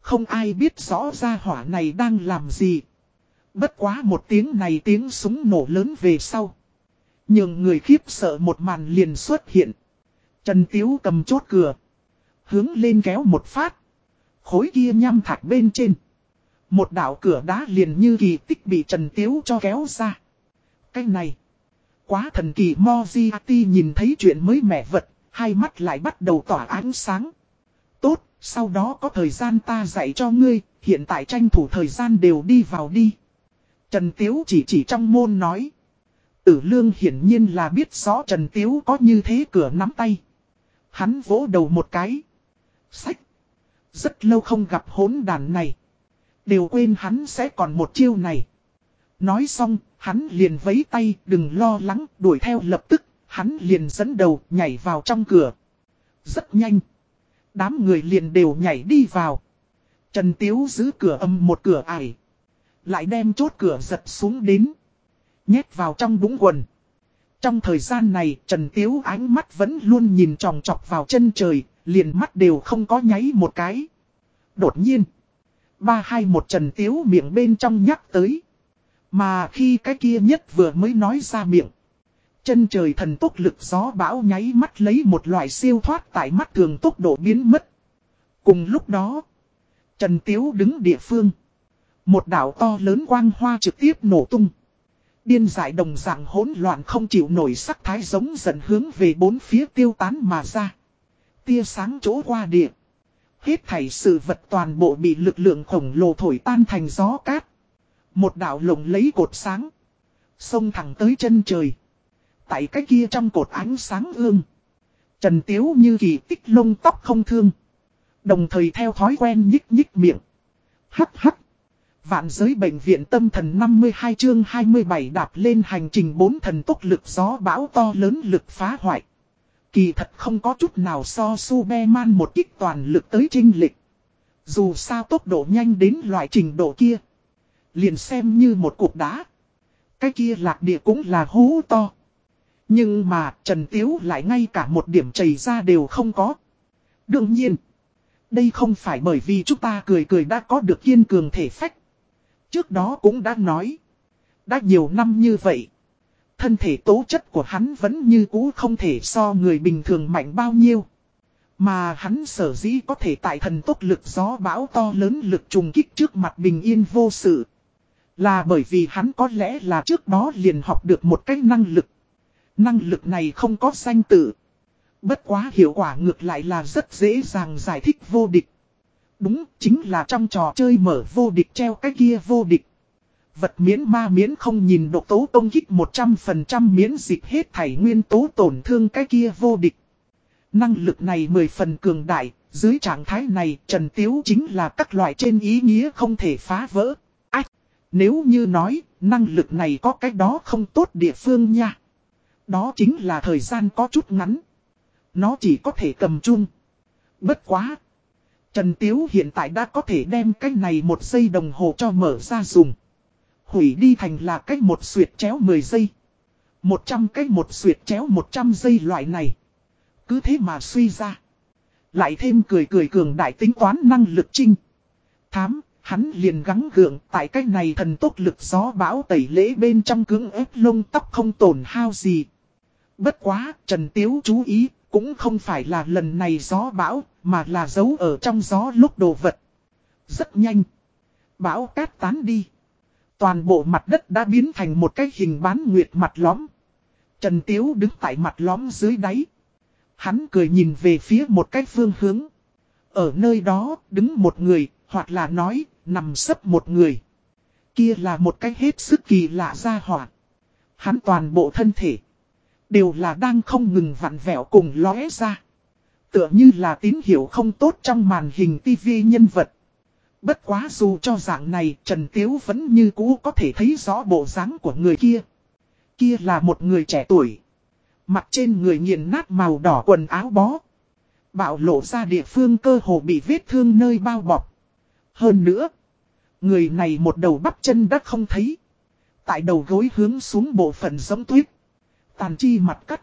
Không ai biết rõ ra hỏa này đang làm gì. Bất quá một tiếng này tiếng súng nổ lớn về sau. Nhưng người khiếp sợ một màn liền xuất hiện. Trần Tiếu cầm chốt cửa. Hướng lên kéo một phát. Khối kia nhăm thạch bên trên. Một đảo cửa đá liền như kỳ tích bị Trần Tiếu cho kéo ra. Cái này. Quá thần kỳ Moziati nhìn thấy chuyện mới mẻ vật, hai mắt lại bắt đầu tỏa ánh sáng. Tốt, sau đó có thời gian ta dạy cho ngươi, hiện tại tranh thủ thời gian đều đi vào đi. Trần Tiếu chỉ chỉ trong môn nói. Tử lương hiển nhiên là biết rõ Trần Tiếu có như thế cửa nắm tay. Hắn vỗ đầu một cái. Sách. Rất lâu không gặp hốn đàn này. Đều quên hắn sẽ còn một chiêu này. Nói xong, hắn liền vấy tay, đừng lo lắng, đuổi theo lập tức, hắn liền dẫn đầu, nhảy vào trong cửa. Rất nhanh. Đám người liền đều nhảy đi vào. Trần Tiếu giữ cửa âm một cửa ải. Lại đem chốt cửa giật xuống đến. Nhét vào trong đúng quần. Trong thời gian này, Trần Tiếu ánh mắt vẫn luôn nhìn tròng trọc vào chân trời, liền mắt đều không có nháy một cái. Đột nhiên. Ba hai một trần tiếu miệng bên trong nhắc tới. Mà khi cái kia nhất vừa mới nói ra miệng. Chân trời thần tốc lực gió bão nháy mắt lấy một loại siêu thoát tại mắt thường tốc độ biến mất. Cùng lúc đó, Trần Tiếu đứng địa phương. Một đảo to lớn quang hoa trực tiếp nổ tung. Điên giải đồng dạng hỗn loạn không chịu nổi sắc thái giống dần hướng về bốn phía tiêu tán mà ra. Tia sáng chỗ qua địa. Hết thảy sự vật toàn bộ bị lực lượng khổng lồ thổi tan thành gió cát. Một đạo lồng lấy cột sáng. Xông thẳng tới chân trời. Tại cái kia trong cột ánh sáng ương. Trần Tiếu như kỳ tích lông tóc không thương. Đồng thời theo thói quen nhích nhích miệng. Hắc hắc. Vạn giới bệnh viện tâm thần 52 chương 27 đạp lên hành trình bốn thần tốc lực gió bão to lớn lực phá hoại. Kỳ thật không có chút nào so Superman một kích toàn lực tới trinh lịch. Dù sao tốc độ nhanh đến loại trình độ kia. Liền xem như một cục đá. Cái kia lạc địa cũng là hú to. Nhưng mà Trần Tiếu lại ngay cả một điểm chảy ra đều không có. Đương nhiên. Đây không phải bởi vì chúng ta cười cười đã có được kiên cường thể phách. Trước đó cũng đã nói. Đã nhiều năm như vậy. Thân thể tố chất của hắn vẫn như cũ không thể so người bình thường mạnh bao nhiêu. Mà hắn sở dĩ có thể tại thần tốc lực gió bão to lớn lực trùng kích trước mặt bình yên vô sự. Là bởi vì hắn có lẽ là trước đó liền học được một cách năng lực. Năng lực này không có danh tự. Bất quá hiệu quả ngược lại là rất dễ dàng giải thích vô địch. Đúng, chính là trong trò chơi mở vô địch treo cái kia vô địch. Vật miễn ma miễn không nhìn độc tố công kích 100% miễn dịch hết thảy nguyên tố tổn thương cái kia vô địch. Năng lực này 10 phần cường đại, dưới trạng thái này Trần Tiếu chính là các loại trên ý nghĩa không thể phá vỡ. Ách, nếu như nói, năng lực này có cái đó không tốt địa phương nha. Đó chính là thời gian có chút ngắn. Nó chỉ có thể cầm chung. Bất quá. Trần Tiếu hiện tại đã có thể đem cái này một giây đồng hồ cho mở ra dùng. Hủy đi thành là cách một suyệt chéo 10 giây. 100 cách một suyệt chéo 100 giây loại này. Cứ thế mà suy ra. Lại thêm cười cười cường đại tính toán năng lực trinh. Thám, hắn liền gắng gượng tại cách này thần tốt lực gió bão tẩy lễ bên trong cứng ép lông tóc không tổn hao gì. Bất quá, Trần Tiếu chú ý, cũng không phải là lần này gió bão, mà là giấu ở trong gió lúc đồ vật. Rất nhanh. Bão cát tán đi. Toàn bộ mặt đất đã biến thành một cái hình bán nguyệt mặt lõm. Trần Tiếu đứng tại mặt lõm dưới đáy. Hắn cười nhìn về phía một cái phương hướng. Ở nơi đó đứng một người, hoặc là nói, nằm sấp một người. Kia là một cái hết sức kỳ lạ ra hỏa. Hắn toàn bộ thân thể. Đều là đang không ngừng vặn vẹo cùng lóe ra. Tựa như là tín hiệu không tốt trong màn hình tivi nhân vật. Bất quá dù cho dạng này, Trần Tiếu vẫn như cũ có thể thấy rõ bộ dáng của người kia. Kia là một người trẻ tuổi. Mặt trên người nghiền nát màu đỏ quần áo bó. Bạo lộ ra địa phương cơ hồ bị vết thương nơi bao bọc. Hơn nữa. Người này một đầu bắp chân đã không thấy. Tại đầu gối hướng xuống bộ phận giống tuyết. Tàn chi mặt cắt.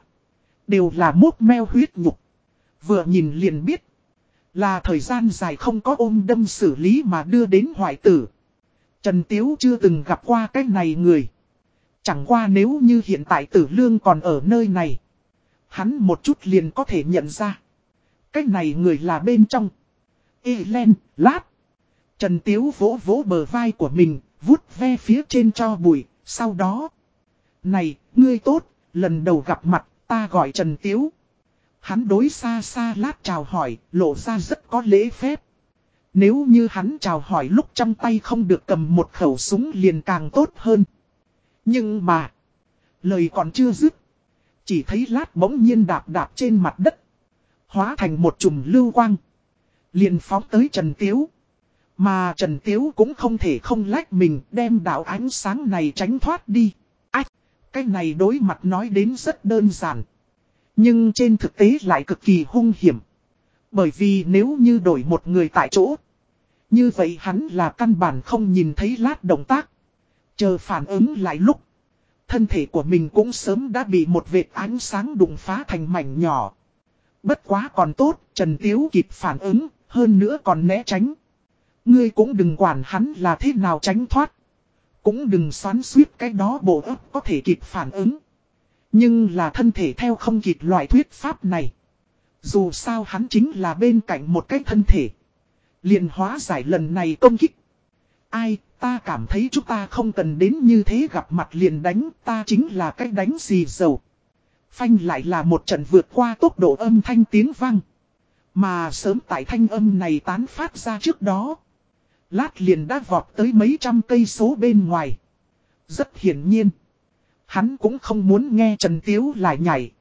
Đều là mốt meo huyết nhục. Vừa nhìn liền biết. Là thời gian dài không có ôm đâm xử lý mà đưa đến hoại tử. Trần Tiếu chưa từng gặp qua cái này người. Chẳng qua nếu như hiện tại tử lương còn ở nơi này. Hắn một chút liền có thể nhận ra. Cái này người là bên trong. Ê len, lát. Trần Tiếu vỗ vỗ bờ vai của mình, vút ve phía trên cho bụi, sau đó. Này, ngươi tốt, lần đầu gặp mặt, ta gọi Trần Tiếu. Hắn đối xa xa lát chào hỏi, lộ ra rất có lễ phép. Nếu như hắn chào hỏi lúc trong tay không được cầm một khẩu súng liền càng tốt hơn. Nhưng mà, lời còn chưa dứt. Chỉ thấy lát bỗng nhiên đạp đạp trên mặt đất. Hóa thành một chùm lưu quang. Liền phóng tới Trần Tiếu. Mà Trần Tiếu cũng không thể không lách mình đem đạo ánh sáng này tránh thoát đi. Cái này đối mặt nói đến rất đơn giản. Nhưng trên thực tế lại cực kỳ hung hiểm. Bởi vì nếu như đổi một người tại chỗ. Như vậy hắn là căn bản không nhìn thấy lát động tác. Chờ phản ứng lại lúc. Thân thể của mình cũng sớm đã bị một vệt ánh sáng đụng phá thành mảnh nhỏ. Bất quá còn tốt, Trần Tiếu kịp phản ứng, hơn nữa còn né tránh. Ngươi cũng đừng quản hắn là thế nào tránh thoát. Cũng đừng xoắn suýt cái đó bộ ấp có thể kịp phản ứng. Nhưng là thân thể theo không kịp loại thuyết pháp này. Dù sao hắn chính là bên cạnh một cái thân thể. liền hóa giải lần này công kích. Ai, ta cảm thấy chúng ta không cần đến như thế gặp mặt liền đánh, ta chính là cái đánh gì dầu. Phanh lại là một trận vượt qua tốc độ âm thanh tiếng vang. Mà sớm tại thanh âm này tán phát ra trước đó. Lát liền đã vọt tới mấy trăm cây số bên ngoài. Rất hiển nhiên. Hắn cũng không muốn nghe Trần Tiếu lại nhảy.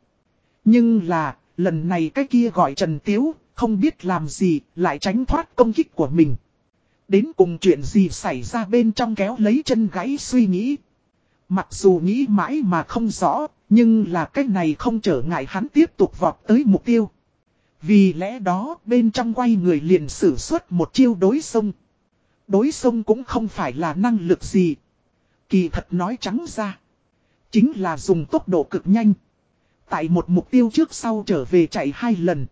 Nhưng là, lần này cái kia gọi Trần Tiếu, không biết làm gì, lại tránh thoát công kích của mình. Đến cùng chuyện gì xảy ra bên trong kéo lấy chân gãy suy nghĩ. Mặc dù nghĩ mãi mà không rõ, nhưng là cái này không trở ngại hắn tiếp tục vọt tới mục tiêu. Vì lẽ đó bên trong quay người liền sử xuất một chiêu đối sông. Đối sông cũng không phải là năng lực gì. Kỳ thật nói trắng ra. Chính là dùng tốc độ cực nhanh. Tại một mục tiêu trước sau trở về chạy hai lần.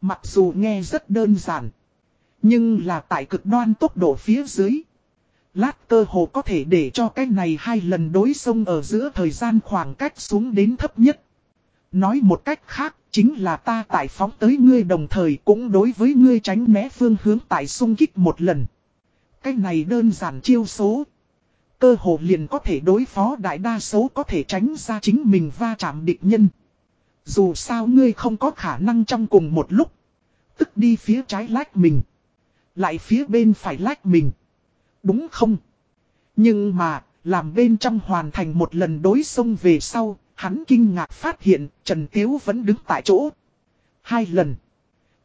Mặc dù nghe rất đơn giản. Nhưng là tại cực đoan tốc độ phía dưới. Lát cơ hồ có thể để cho cái này hai lần đối sông ở giữa thời gian khoảng cách xuống đến thấp nhất. Nói một cách khác, chính là ta tại phóng tới ngươi đồng thời cũng đối với ngươi tránh né phương hướng tại xung kích một lần. Cái này đơn giản chiêu số. Cơ hồ liền có thể đối phó đại đa số có thể tránh ra chính mình va chạm địch nhân. Dù sao ngươi không có khả năng trong cùng một lúc. Tức đi phía trái lách mình. Lại phía bên phải lách mình. Đúng không? Nhưng mà, làm bên trong hoàn thành một lần đối xông về sau, hắn kinh ngạc phát hiện Trần Tiếu vẫn đứng tại chỗ. Hai lần.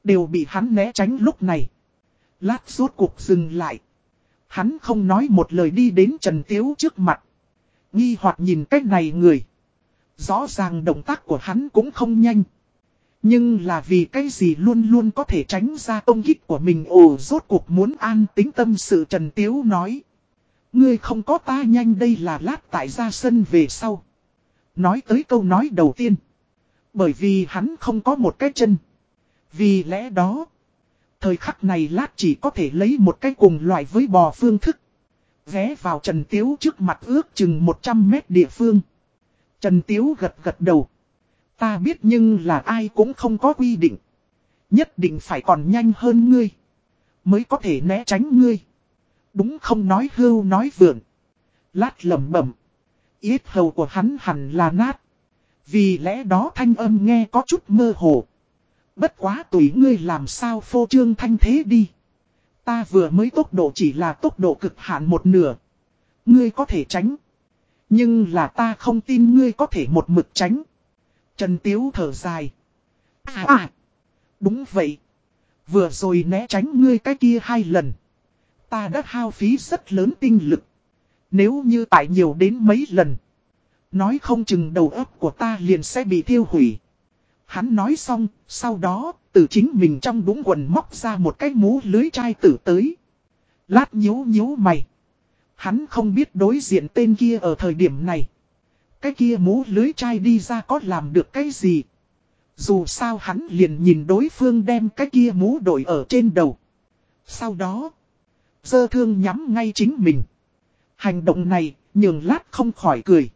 Đều bị hắn né tránh lúc này. Lát rốt cuộc dừng lại. Hắn không nói một lời đi đến Trần Tiếu trước mặt. Nghi hoặc nhìn cách này người. Rõ ràng động tác của hắn cũng không nhanh. Nhưng là vì cái gì luôn luôn có thể tránh ra công kích của mình ồ, rốt cuộc muốn an tính tâm sự, Trần Tiếu nói. Ngươi không có ta nhanh đây là lát tại ra sân về sau. Nói tới câu nói đầu tiên. Bởi vì hắn không có một cái chân. Vì lẽ đó. Thời khắc này lát chỉ có thể lấy một cái cùng loại với bò phương thức. Vé vào Trần Tiếu trước mặt ước chừng 100 mét địa phương. Trần Tiếu gật gật đầu. Ta biết nhưng là ai cũng không có quy định. Nhất định phải còn nhanh hơn ngươi. Mới có thể né tránh ngươi. Đúng không nói hưu nói vượn. Lát lầm bẩm. Yết hầu của hắn hẳn là nát. Vì lẽ đó thanh âm nghe có chút mơ hồ. Bất quá tùy ngươi làm sao phô trương thanh thế đi. Ta vừa mới tốc độ chỉ là tốc độ cực hạn một nửa. Ngươi có thể tránh. Nhưng là ta không tin ngươi có thể một mực tránh. Trần Tiếu thở dài. À à. Đúng vậy. Vừa rồi né tránh ngươi cái kia hai lần. Ta đã hao phí rất lớn tinh lực. Nếu như tại nhiều đến mấy lần. Nói không chừng đầu óc của ta liền sẽ bị thiêu hủy. Hắn nói xong, sau đó, từ chính mình trong đúng quần móc ra một cái mũ lưới chai tử tới. Lát nhíu nhíu mày. Hắn không biết đối diện tên kia ở thời điểm này. Cái kia mũ lưới chai đi ra có làm được cái gì? Dù sao hắn liền nhìn đối phương đem cái kia mũ đổi ở trên đầu. Sau đó, dơ thương nhắm ngay chính mình. Hành động này, nhường lát không khỏi cười.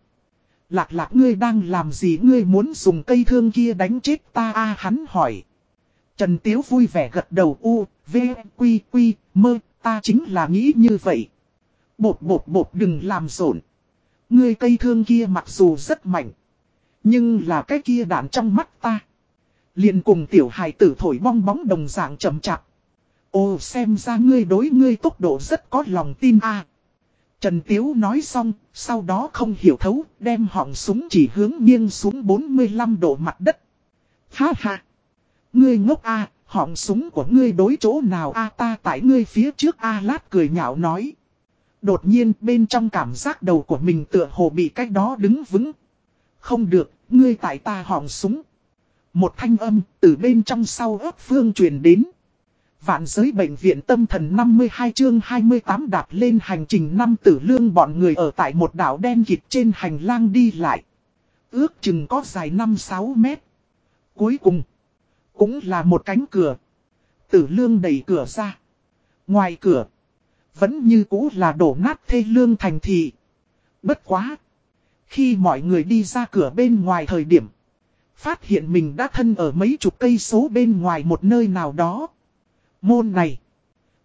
Lạc lạc ngươi đang làm gì ngươi muốn dùng cây thương kia đánh chết ta a hắn hỏi. Trần Tiếu vui vẻ gật đầu u, v, quy, quy, mơ, ta chính là nghĩ như vậy. Bột bột bột đừng làm rộn. Ngươi cây thương kia mặc dù rất mạnh. Nhưng là cái kia đạn trong mắt ta. liền cùng tiểu hài tử thổi bong bóng đồng dạng chậm chạp. Ồ xem ra ngươi đối ngươi tốc độ rất có lòng tin a. Trần Tiếu nói xong, sau đó không hiểu thấu, đem họng súng chỉ hướng nghiêng xuống 45 độ mặt đất. Ha ha! Ngươi ngốc a, họng súng của ngươi đối chỗ nào a ta tại ngươi phía trước a lát cười nhạo nói. Đột nhiên bên trong cảm giác đầu của mình tựa hồ bị cách đó đứng vững. Không được, ngươi tại ta họng súng. Một thanh âm từ bên trong sau ớt phương truyền đến. Vạn giới bệnh viện tâm thần 52 chương 28 đạp lên hành trình năm tử lương bọn người ở tại một đảo đen kịt trên hành lang đi lại. Ước chừng có dài 5-6 mét. Cuối cùng, cũng là một cánh cửa. Tử lương đẩy cửa ra. Ngoài cửa, vẫn như cũ là đổ nát thê lương thành thị. Bất quá. Khi mọi người đi ra cửa bên ngoài thời điểm. Phát hiện mình đã thân ở mấy chục cây số bên ngoài một nơi nào đó. Môn này.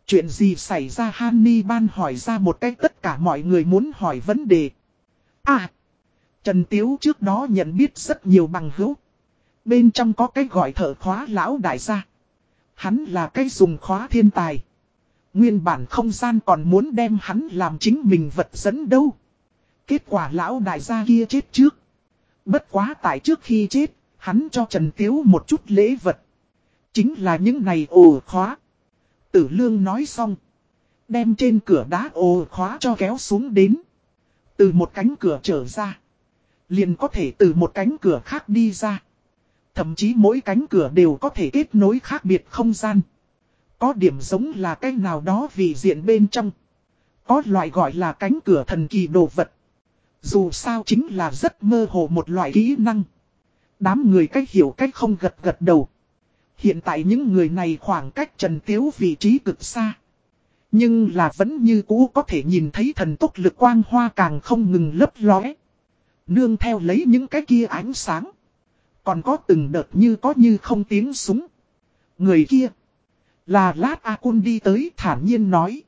Chuyện gì xảy ra Hanni ban hỏi ra một cách tất cả mọi người muốn hỏi vấn đề. À. Trần Tiếu trước đó nhận biết rất nhiều bằng hữu. Bên trong có cái gọi thợ khóa lão đại gia. Hắn là cái dùng khóa thiên tài. Nguyên bản không gian còn muốn đem hắn làm chính mình vật dẫn đâu. Kết quả lão đại gia kia chết trước. Bất quá tại trước khi chết, hắn cho Trần Tiếu một chút lễ vật. Chính là những này ồ khóa. Tử lương nói xong. Đem trên cửa đá ồ khóa cho kéo xuống đến. Từ một cánh cửa trở ra. Liền có thể từ một cánh cửa khác đi ra. Thậm chí mỗi cánh cửa đều có thể kết nối khác biệt không gian. Có điểm giống là cái nào đó vì diện bên trong. Có loại gọi là cánh cửa thần kỳ đồ vật. Dù sao chính là rất mơ hồ một loại kỹ năng. Đám người cách hiểu cách không gật gật đầu. Hiện tại những người này khoảng cách Trần Tiếu vị trí cực xa. Nhưng là vẫn như cũ có thể nhìn thấy thần tốc lực quang hoa càng không ngừng lấp lóe. Nương theo lấy những cái kia ánh sáng. Còn có từng đợt như có như không tiếng súng. Người kia. Là Lát A Cun đi tới thản nhiên nói.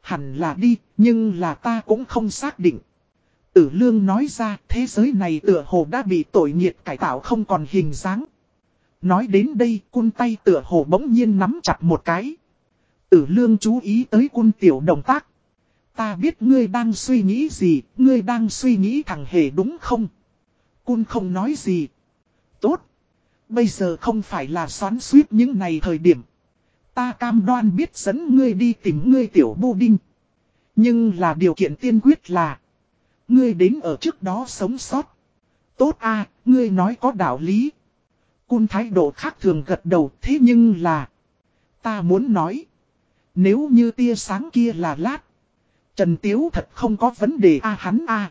Hẳn là đi, nhưng là ta cũng không xác định. Tử lương nói ra thế giới này tựa hồ đã bị tội nghiệt cải tạo không còn hình dáng. Nói đến đây cun tay tựa hồ bỗng nhiên nắm chặt một cái. Tử lương chú ý tới cun tiểu động tác. Ta biết ngươi đang suy nghĩ gì, ngươi đang suy nghĩ thằng hề đúng không? Cun không nói gì. Tốt. Bây giờ không phải là xoắn suýt những này thời điểm. Ta cam đoan biết dẫn ngươi đi tìm ngươi tiểu Bô đinh. Nhưng là điều kiện tiên quyết là. Ngươi đến ở trước đó sống sót. Tốt a ngươi nói có đạo lý. Cun thái độ khác thường gật đầu thế nhưng là. Ta muốn nói. Nếu như tia sáng kia là lát. Trần Tiếu thật không có vấn đề a hắn a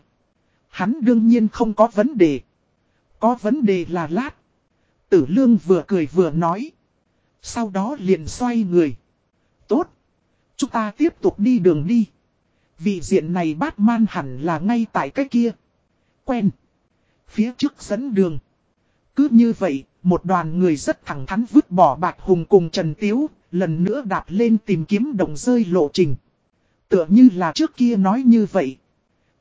Hắn đương nhiên không có vấn đề. Có vấn đề là lát. Tử lương vừa cười vừa nói. Sau đó liền xoay người. Tốt. Chúng ta tiếp tục đi đường đi. Vị diện này bát man hẳn là ngay tại cái kia. Quen. Phía trước dẫn đường. Cứ như vậy, một đoàn người rất thẳng thắn vứt bỏ Bạch Hùng cùng Trần Tiếu, lần nữa đạp lên tìm kiếm đồng rơi lộ trình. Tựa như là trước kia nói như vậy.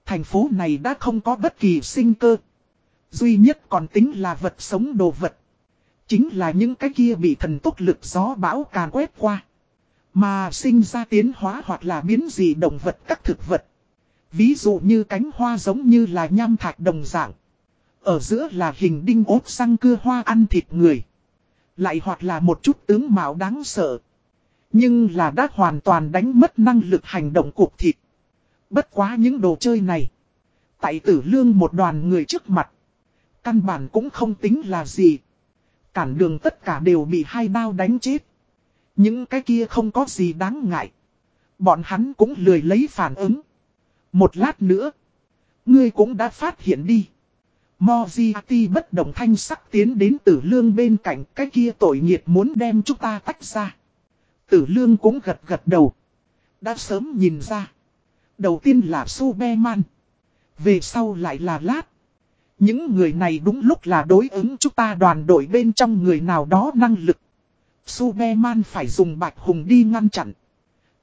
Thành phố này đã không có bất kỳ sinh cơ. Duy nhất còn tính là vật sống đồ vật. Chính là những cái kia bị thần tốc lực gió bão càn quét qua. Mà sinh ra tiến hóa hoặc là biến dị động vật các thực vật. Ví dụ như cánh hoa giống như là nham thạch đồng dạng. Ở giữa là hình đinh ốp răng cưa hoa ăn thịt người. Lại hoặc là một chút tướng mạo đáng sợ. Nhưng là đã hoàn toàn đánh mất năng lực hành động cuộc thịt. Bất quá những đồ chơi này. Tại tử lương một đoàn người trước mặt. Căn bản cũng không tính là gì. Cản đường tất cả đều bị hai đao đánh chết. Những cái kia không có gì đáng ngại. Bọn hắn cũng lười lấy phản ứng. Một lát nữa. Ngươi cũng đã phát hiện đi. Moziati bất động thanh sắc tiến đến tử lương bên cạnh, cái kia tội nghiệt muốn đem chúng ta tách ra. Tử lương cũng gật gật đầu. Đã sớm nhìn ra. Đầu tiên là Superman. Về sau lại là Lát. Những người này đúng lúc là đối ứng chúng ta đoàn đội bên trong người nào đó năng lực. Superman phải dùng bạch hùng đi ngăn chặn.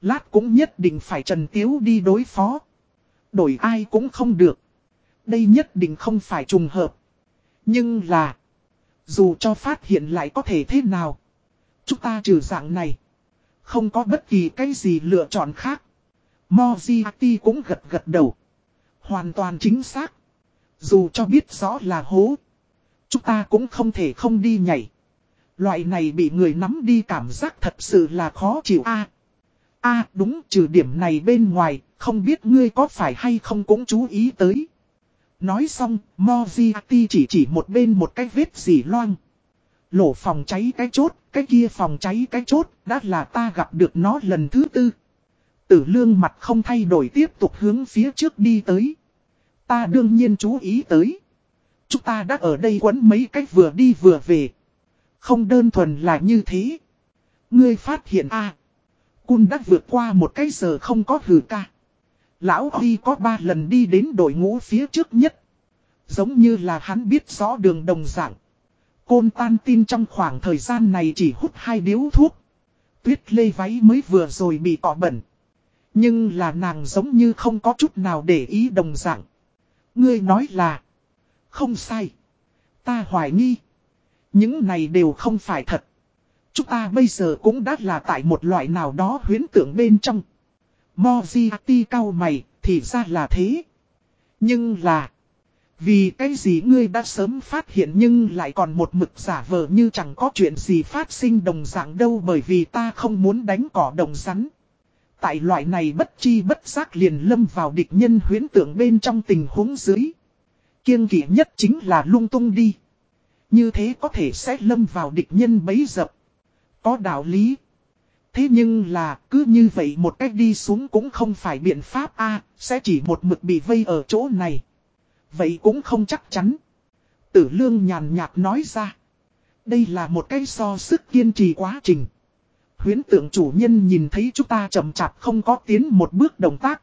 Lát cũng nhất định phải Trần Tiếu đi đối phó. Đổi ai cũng không được. Đây nhất định không phải trùng hợp. Nhưng là. Dù cho phát hiện lại có thể thế nào. Chúng ta trừ dạng này. Không có bất kỳ cái gì lựa chọn khác. Moziati cũng gật gật đầu. Hoàn toàn chính xác. Dù cho biết rõ là hố. Chúng ta cũng không thể không đi nhảy. Loại này bị người nắm đi cảm giác thật sự là khó chịu a a đúng trừ điểm này bên ngoài, không biết ngươi có phải hay không cũng chú ý tới. Nói xong, Moziati chỉ chỉ một bên một cái vết dì loang. lỗ phòng cháy cái chốt, cái kia phòng cháy cái chốt, đã là ta gặp được nó lần thứ tư. Tử lương mặt không thay đổi tiếp tục hướng phía trước đi tới. Ta đương nhiên chú ý tới. Chúng ta đã ở đây quấn mấy cách vừa đi vừa về. Không đơn thuần là như thế. Ngươi phát hiện a à, Cun đã vượt qua một cái giờ không có hử ca. Lão Huy có ba lần đi đến đội ngũ phía trước nhất. Giống như là hắn biết rõ đường đồng dạng. Côn tan tin trong khoảng thời gian này chỉ hút hai điếu thuốc. Tuyết lê váy mới vừa rồi bị cỏ bẩn. Nhưng là nàng giống như không có chút nào để ý đồng dạng. Ngươi nói là. Không sai. Ta hoài nghi. Những này đều không phải thật. Chúng ta bây giờ cũng đã là tại một loại nào đó huyến tưởng bên trong. Moziati cao mày, thì ra là thế. Nhưng là... Vì cái gì ngươi đã sớm phát hiện nhưng lại còn một mực giả vờ như chẳng có chuyện gì phát sinh đồng dạng đâu bởi vì ta không muốn đánh cỏ đồng rắn. Tại loại này bất chi bất giác liền lâm vào địch nhân huyến tưởng bên trong tình huống dưới. Kiêng kỵ nhất chính là lung tung đi. Như thế có thể sẽ lâm vào địch nhân bấy dập. Có đạo lý. Thế nhưng là cứ như vậy một cách đi xuống cũng không phải biện pháp A, sẽ chỉ một mực bị vây ở chỗ này. Vậy cũng không chắc chắn. Tử lương nhàn nhạt nói ra. Đây là một cái so sức kiên trì quá trình. Huyến tượng chủ nhân nhìn thấy chúng ta chậm chạp không có tiến một bước động tác.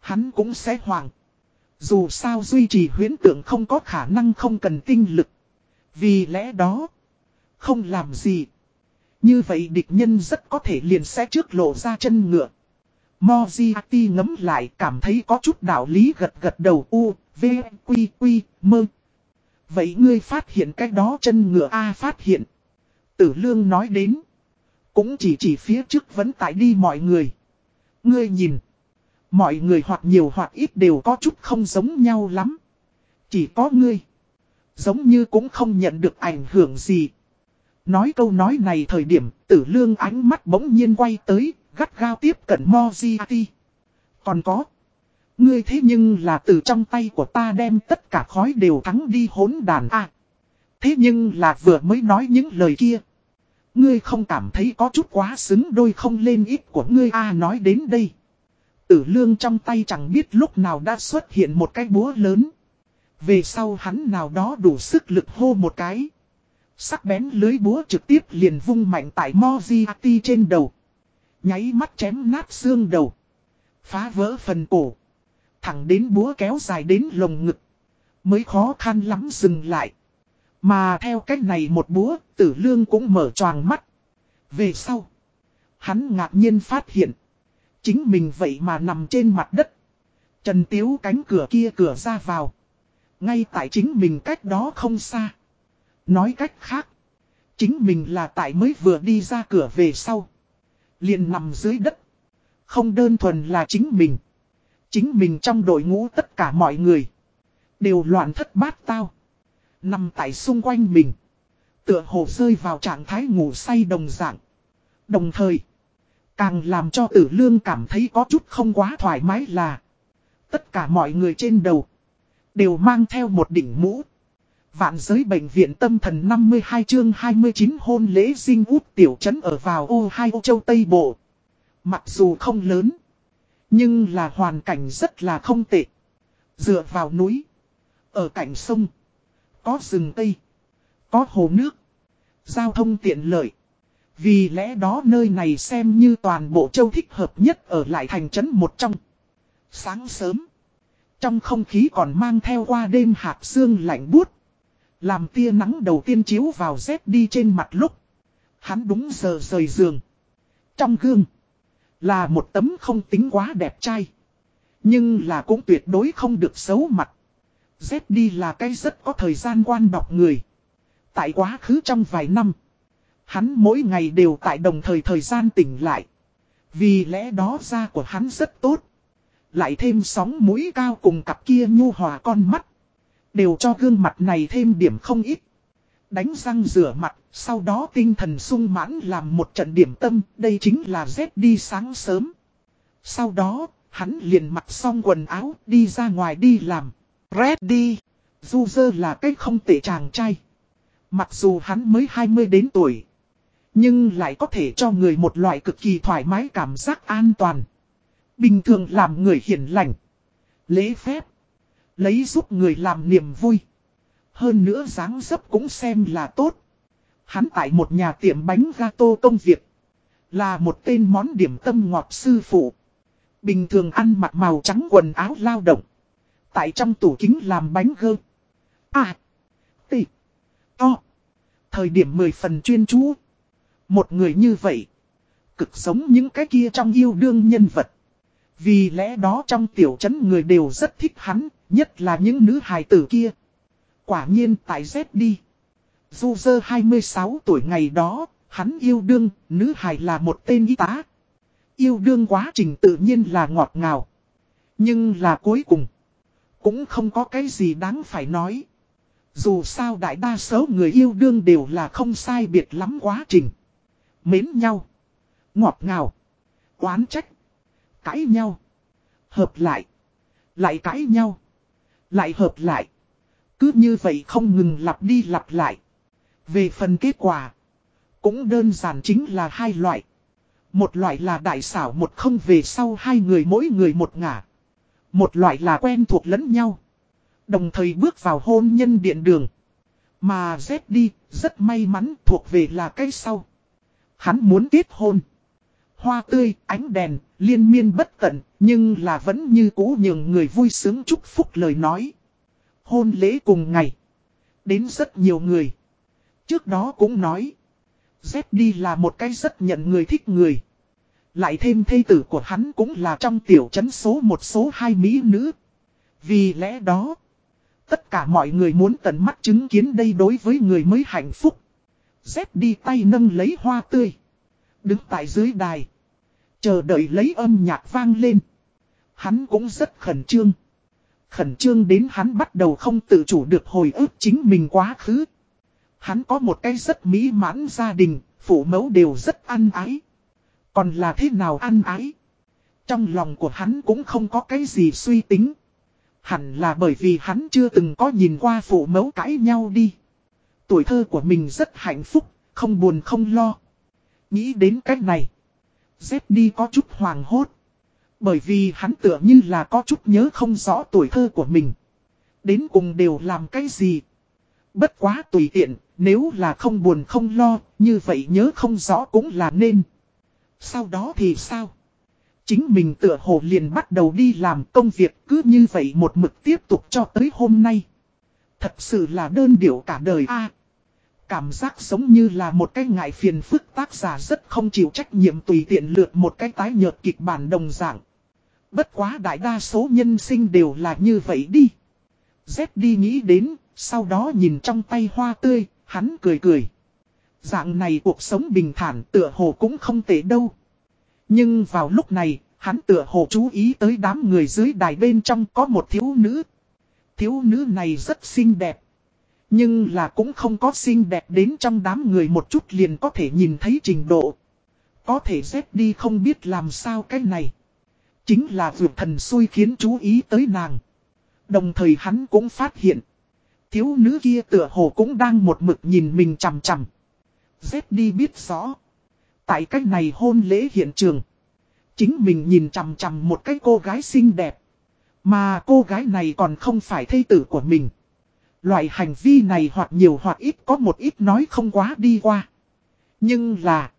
Hắn cũng sẽ hoàng. Dù sao duy trì huyến tượng không có khả năng không cần tinh lực. Vì lẽ đó, không làm gì. Như vậy địch nhân rất có thể liền sẽ trước lộ ra chân ngựa. Moziati ngấm lại cảm thấy có chút đạo lý gật gật đầu u, v, quy, quy, mơ. Vậy ngươi phát hiện cách đó chân ngựa A phát hiện. Tử lương nói đến. Cũng chỉ chỉ phía trước vẫn tại đi mọi người. Ngươi nhìn. Mọi người hoặc nhiều hoặc ít đều có chút không giống nhau lắm. Chỉ có ngươi. Giống như cũng không nhận được ảnh hưởng gì. Nói câu nói này thời điểm tử lương ánh mắt bỗng nhiên quay tới, gắt gao tiếp cận Moziati. Còn có. Ngươi thế nhưng là từ trong tay của ta đem tất cả khói đều thắng đi hốn đàn a Thế nhưng là vừa mới nói những lời kia. Ngươi không cảm thấy có chút quá xứng đôi không lên ít của ngươi a nói đến đây. Tử lương trong tay chẳng biết lúc nào đã xuất hiện một cái búa lớn. Về sau hắn nào đó đủ sức lực hô một cái. Sắc bén lưới búa trực tiếp liền vung mạnh tại Moziati trên đầu. Nháy mắt chém nát xương đầu. Phá vỡ phần cổ. Thẳng đến búa kéo dài đến lồng ngực. Mới khó khăn lắm dừng lại. Mà theo cách này một búa, tử lương cũng mở choàng mắt. Về sau, hắn ngạc nhiên phát hiện. Chính mình vậy mà nằm trên mặt đất. Trần Tiếu cánh cửa kia cửa ra vào. Ngay tại chính mình cách đó không xa. Nói cách khác. Chính mình là tại mới vừa đi ra cửa về sau. liền nằm dưới đất. Không đơn thuần là chính mình. Chính mình trong đội ngũ tất cả mọi người. Đều loạn thất bát tao. Nằm tại xung quanh mình. Tựa hồ rơi vào trạng thái ngủ say đồng dạng. Đồng thời. Càng làm cho tử lương cảm thấy có chút không quá thoải mái là. Tất cả mọi người trên đầu. Đều mang theo một đỉnh mũ. Vạn giới bệnh viện tâm thần 52 chương 29 hôn lễ sinh út tiểu trấn ở vào ô hai ô châu Tây Bộ. Mặc dù không lớn. Nhưng là hoàn cảnh rất là không tệ. Dựa vào núi. Ở cạnh sông. Có rừng Tây. Có hồ nước. Giao thông tiện lợi. Vì lẽ đó nơi này xem như toàn bộ châu thích hợp nhất ở lại thành trấn một trong. Sáng sớm. Trong không khí còn mang theo qua đêm hạt xương lạnh buốt. Làm tia nắng đầu tiên chiếu vào dép đi trên mặt lúc. Hắn đúng giờ rời giường. Trong gương. Là một tấm không tính quá đẹp trai. Nhưng là cũng tuyệt đối không được xấu mặt. Z đi là cái rất có thời gian quan đọc người. Tại quá khứ trong vài năm. Hắn mỗi ngày đều tại đồng thời thời gian tỉnh lại. Vì lẽ đó da của hắn rất tốt. Lại thêm sóng mũi cao cùng cặp kia nhu hòa con mắt. Đều cho gương mặt này thêm điểm không ít. Đánh răng rửa mặt, sau đó tinh thần sung mãn làm một trận điểm tâm, đây chính là dép đi sáng sớm. Sau đó, hắn liền mặc xong quần áo, đi ra ngoài đi làm. Red đi. Du dơ là cái không tệ chàng trai. Mặc dù hắn mới 20 đến tuổi. Nhưng lại có thể cho người một loại cực kỳ thoải mái cảm giác an toàn. Bình thường làm người hiền lành. Lễ phép. Lấy giúp người làm niềm vui. Hơn nữa dáng dấp cũng xem là tốt. Hắn tại một nhà tiệm bánh gato công việc. Là một tên món điểm tâm ngọt sư phụ. Bình thường ăn mặc màu trắng quần áo lao động. Tại trong tủ kính làm bánh gơ. À. Tị. To. Thời điểm mười phần chuyên chú. Một người như vậy. Cực sống những cái kia trong yêu đương nhân vật. Vì lẽ đó trong tiểu trấn người đều rất thích hắn, nhất là những nữ hài tử kia. Quả nhiên tại Z đi. Du dơ 26 tuổi ngày đó, Hắn yêu đương, nữ hài là một tên y tá. Yêu đương quá trình tự nhiên là ngọt ngào. Nhưng là cuối cùng, cũng không có cái gì đáng phải nói. Dù sao đại đa số người yêu đương đều là không sai biệt lắm quá trình. Mến nhau, ngọt ngào, oán trách, cãi nhau, hợp lại, lại cãi nhau, lại hợp lại. Cứ như vậy không ngừng lặp đi lặp lại. Về phần kết quả, cũng đơn giản chính là hai loại. Một loại là đại xảo một không về sau hai người mỗi người một ngả. Một loại là quen thuộc lẫn nhau. Đồng thời bước vào hôn nhân điện đường. Mà Z đi, rất may mắn thuộc về là cái sau. Hắn muốn kết hôn. Hoa tươi, ánh đèn, liên miên bất tận, nhưng là vẫn như cũ nhường người vui sướng chúc phúc lời nói. Hôn lễ cùng ngày. Đến rất nhiều người. Trước đó cũng nói. Z đi là một cái rất nhận người thích người. Lại thêm thây tử của hắn cũng là trong tiểu chấn số một số hai mỹ nữ. Vì lẽ đó, tất cả mọi người muốn tận mắt chứng kiến đây đối với người mới hạnh phúc. Z đi tay nâng lấy hoa tươi. Đứng tại dưới đài. Chờ đợi lấy âm nhạc vang lên. Hắn cũng rất khẩn trương. Khẩn trương đến hắn bắt đầu không tự chủ được hồi ức chính mình quá khứ. Hắn có một cái rất mỹ mãn gia đình, phụ mẫu đều rất ăn ái. Còn là thế nào ăn ái? Trong lòng của hắn cũng không có cái gì suy tính. Hẳn là bởi vì hắn chưa từng có nhìn qua phụ mẫu cãi nhau đi. Tuổi thơ của mình rất hạnh phúc, không buồn không lo. Nghĩ đến cách này. Dép đi có chút hoàng hốt. Bởi vì hắn tựa như là có chút nhớ không rõ tuổi thơ của mình. Đến cùng đều làm cái gì. Bất quá tùy tiện, nếu là không buồn không lo, như vậy nhớ không rõ cũng là nên. Sau đó thì sao? Chính mình tựa hồ liền bắt đầu đi làm công việc cứ như vậy một mực tiếp tục cho tới hôm nay. Thật sự là đơn điệu cả đời a Cảm giác giống như là một cái ngại phiền phức tác giả rất không chịu trách nhiệm tùy tiện lượt một cái tái nhợt kịch bản đồng dạng. Bất quá đại đa số nhân sinh đều là như vậy đi. Z đi nghĩ đến, sau đó nhìn trong tay hoa tươi, hắn cười cười. Dạng này cuộc sống bình thản tựa hồ cũng không tệ đâu. Nhưng vào lúc này, hắn tựa hồ chú ý tới đám người dưới đài bên trong có một thiếu nữ. Thiếu nữ này rất xinh đẹp. Nhưng là cũng không có xinh đẹp đến trong đám người một chút liền có thể nhìn thấy trình độ. Có thể dép đi không biết làm sao cái này. Chính là vượt thần xui khiến chú ý tới nàng. Đồng thời hắn cũng phát hiện. Thiếu nữ kia tựa hồ cũng đang một mực nhìn mình chằm chằm. Dép đi biết rõ. Tại cách này hôn lễ hiện trường. Chính mình nhìn chằm chằm một cái cô gái xinh đẹp. Mà cô gái này còn không phải thây tử của mình. Loại hành vi này hoặc nhiều hoặc ít có một ít nói không quá đi qua. Nhưng là.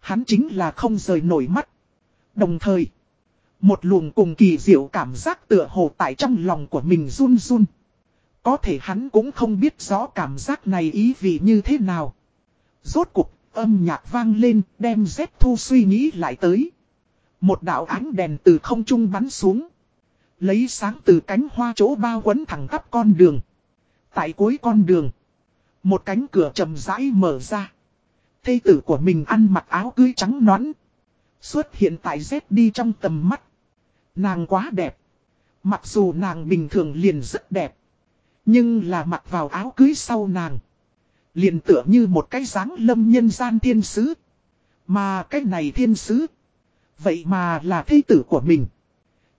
Hắn chính là không rời nổi mắt. Đồng thời. Một luồng cùng kỳ diệu cảm giác tựa hồ tại trong lòng của mình run run. Có thể hắn cũng không biết rõ cảm giác này ý vị như thế nào. Rốt cuộc, âm nhạc vang lên, đem dép thu suy nghĩ lại tới. Một đạo ánh đèn từ không trung bắn xuống. Lấy sáng từ cánh hoa chỗ bao quấn thẳng tắp con đường. Tại cuối con đường, một cánh cửa trầm rãi mở ra. Thây tử của mình ăn mặc áo cưới trắng nõn. Xuất hiện tại Z đi trong tầm mắt. Nàng quá đẹp. Mặc dù nàng bình thường liền rất đẹp. Nhưng là mặc vào áo cưới sau nàng. Liền tựa như một cái dáng lâm nhân gian thiên sứ. Mà cái này thiên sứ. Vậy mà là thây tử của mình.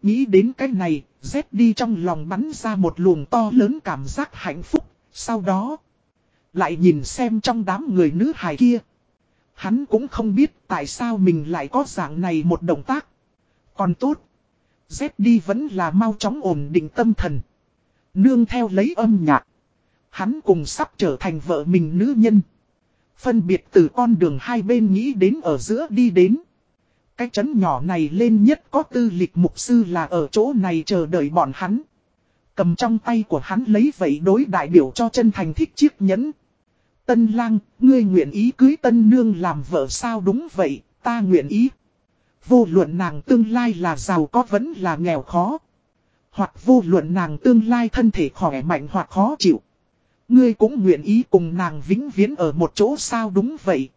Nghĩ đến cái này, Z đi trong lòng bắn ra một luồng to lớn cảm giác hạnh phúc. Sau đó, lại nhìn xem trong đám người nữ hài kia. Hắn cũng không biết tại sao mình lại có dạng này một động tác. Còn tốt, Z đi vẫn là mau chóng ổn định tâm thần. Nương theo lấy âm nhạc. Hắn cùng sắp trở thành vợ mình nữ nhân. Phân biệt từ con đường hai bên nghĩ đến ở giữa đi đến. Cái chấn nhỏ này lên nhất có tư lịch mục sư là ở chỗ này chờ đợi bọn hắn. Cầm trong tay của hắn lấy vậy đối đại biểu cho chân thành thích chiếc nhẫn. Tân lang, ngươi nguyện ý cưới tân nương làm vợ sao đúng vậy, ta nguyện ý. Vô luận nàng tương lai là giàu có vẫn là nghèo khó. Hoặc vô luận nàng tương lai thân thể khỏe mạnh hoặc khó chịu. Ngươi cũng nguyện ý cùng nàng vĩnh viễn ở một chỗ sao đúng vậy.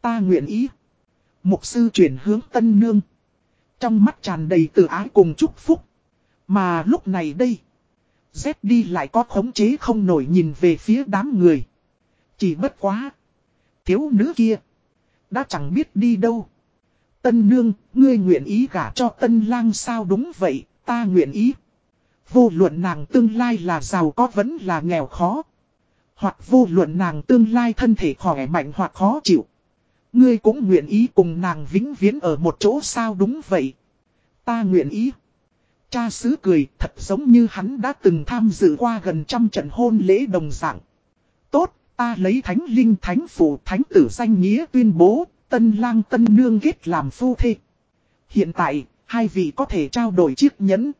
Ta nguyện ý. Mục sư chuyển hướng tân nương. Trong mắt tràn đầy tự ái cùng chúc phúc. Mà lúc này đây. Z đi lại có khống chế không nổi nhìn về phía đám người. Chỉ bất quá. Thiếu nữ kia. Đã chẳng biết đi đâu. Tân nương, ngươi nguyện ý gả cho tân lang sao đúng vậy, ta nguyện ý. Vô luận nàng tương lai là giàu có vẫn là nghèo khó. Hoặc vô luận nàng tương lai thân thể khỏe mạnh hoặc khó chịu. Ngươi cũng nguyện ý cùng nàng vĩnh viễn ở một chỗ sao đúng vậy. Ta nguyện ý. Cha xứ cười thật giống như hắn đã từng tham dự qua gần trăm trận hôn lễ đồng dạng. Tốt, ta lấy thánh linh thánh phụ thánh tử danh nghĩa tuyên bố, tân lang tân nương ghét làm phu thê. Hiện tại, hai vị có thể trao đổi chiếc nhẫn.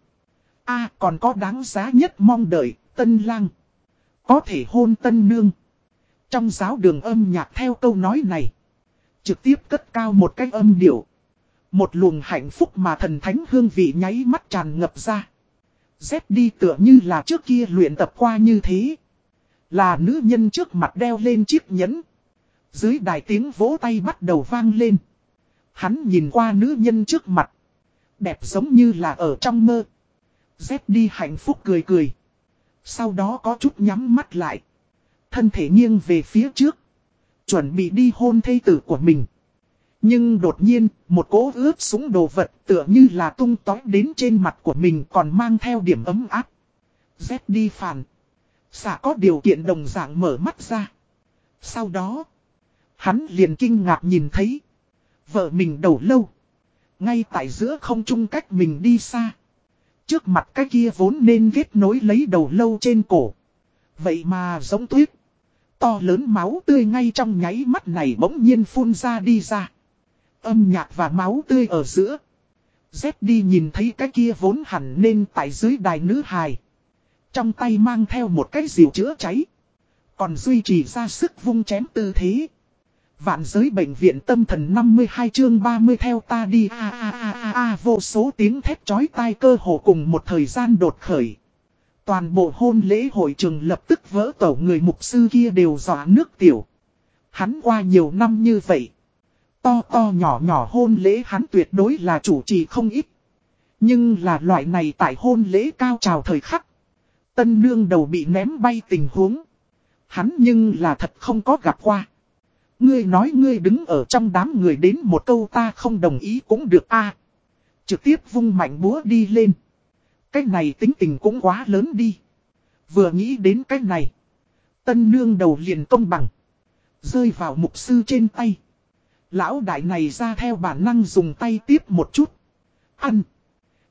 a còn có đáng giá nhất mong đợi, tân lang. Có thể hôn tân nương. Trong giáo đường âm nhạc theo câu nói này. Trực tiếp cất cao một cái âm điệu. Một luồng hạnh phúc mà thần thánh hương vị nháy mắt tràn ngập ra. Dép đi tựa như là trước kia luyện tập qua như thế. Là nữ nhân trước mặt đeo lên chiếc nhẫn. Dưới đài tiếng vỗ tay bắt đầu vang lên. Hắn nhìn qua nữ nhân trước mặt. Đẹp giống như là ở trong mơ. Dép đi hạnh phúc cười cười. Sau đó có chút nhắm mắt lại. Thân thể nghiêng về phía trước. Chuẩn bị đi hôn thây tử của mình. Nhưng đột nhiên, một cỗ ướp súng đồ vật tựa như là tung tói đến trên mặt của mình còn mang theo điểm ấm áp. Z đi phản. xả có điều kiện đồng dạng mở mắt ra. Sau đó, hắn liền kinh ngạc nhìn thấy. Vợ mình đầu lâu. Ngay tại giữa không trung cách mình đi xa. Trước mặt cái kia vốn nên ghét nối lấy đầu lâu trên cổ. Vậy mà giống tuyết. To lớn máu tươi ngay trong nháy mắt này bỗng nhiên phun ra đi ra. Âm nhạc và máu tươi ở giữa. dép đi nhìn thấy cái kia vốn hẳn nên tại dưới đài nữ hài. Trong tay mang theo một cái diều chữa cháy. Còn duy trì ra sức vung chém tư thế. Vạn giới bệnh viện tâm thần 52 chương 30 theo ta đi a a a a a, vô số tiếng thét chói tai cơ hồ cùng một thời gian đột khởi. Toàn bộ hôn lễ hội trường lập tức vỡ tổ người mục sư kia đều dọa nước tiểu. Hắn qua nhiều năm như vậy. To to nhỏ nhỏ hôn lễ hắn tuyệt đối là chủ trì không ít. Nhưng là loại này tại hôn lễ cao trào thời khắc. Tân nương đầu bị ném bay tình huống. Hắn nhưng là thật không có gặp qua. Ngươi nói ngươi đứng ở trong đám người đến một câu ta không đồng ý cũng được a Trực tiếp vung mạnh búa đi lên. Cái này tính tình cũng quá lớn đi. Vừa nghĩ đến cái này. Tân nương đầu liền công bằng. Rơi vào mục sư trên tay. Lão đại này ra theo bản năng dùng tay tiếp một chút. Ăn.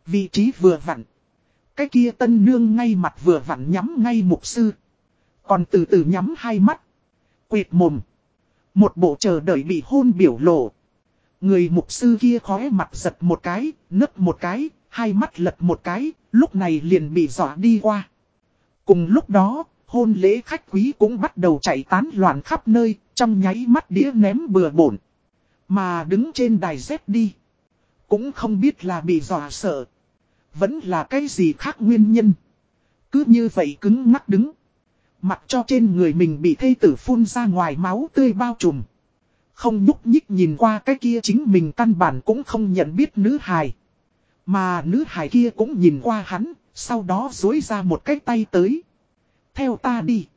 Vị trí vừa vặn. Cái kia tân nương ngay mặt vừa vặn nhắm ngay mục sư. Còn từ từ nhắm hai mắt. Quệt mồm. Một bộ chờ đợi bị hôn biểu lộ. Người mục sư kia khóe mặt giật một cái, nấp một cái, hai mắt lật một cái, lúc này liền bị dọa đi qua. Cùng lúc đó, hôn lễ khách quý cũng bắt đầu chạy tán loạn khắp nơi, trong nháy mắt đĩa ném bừa bổn. Mà đứng trên đài dép đi. Cũng không biết là bị dọa sợ. Vẫn là cái gì khác nguyên nhân. Cứ như vậy cứng ngắc đứng. Mặt cho trên người mình bị thây tử phun ra ngoài máu tươi bao trùm. Không nhúc nhích nhìn qua cái kia chính mình căn bản cũng không nhận biết nữ hài. Mà nữ hài kia cũng nhìn qua hắn, sau đó dối ra một cái tay tới. Theo ta đi.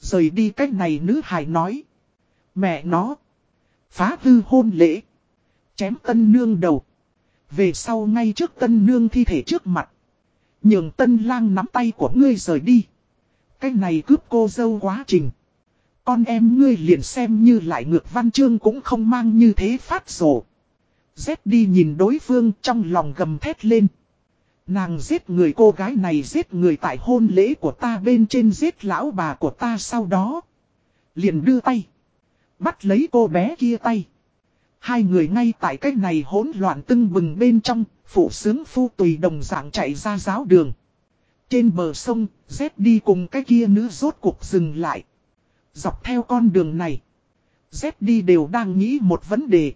Rời đi cách này nữ hài nói. Mẹ nó. Phá hư hôn lễ. Chém tân nương đầu. Về sau ngay trước tân nương thi thể trước mặt. Nhường tân lang nắm tay của ngươi rời đi. cách này cướp cô dâu quá trình. Con em ngươi liền xem như lại ngược văn chương cũng không mang như thế phát rổ. Dép đi nhìn đối phương trong lòng gầm thét lên. Nàng giết người cô gái này giết người tại hôn lễ của ta bên trên giết lão bà của ta sau đó. Liền đưa tay. Bắt lấy cô bé kia tay. Hai người ngay tại cách này hỗn loạn tưng bừng bên trong, phụ sướng phu tùy đồng dạng chạy ra giáo đường. Trên bờ sông, dép đi cùng cái kia nữ rốt cuộc dừng lại. Dọc theo con đường này, dép đi đều đang nghĩ một vấn đề.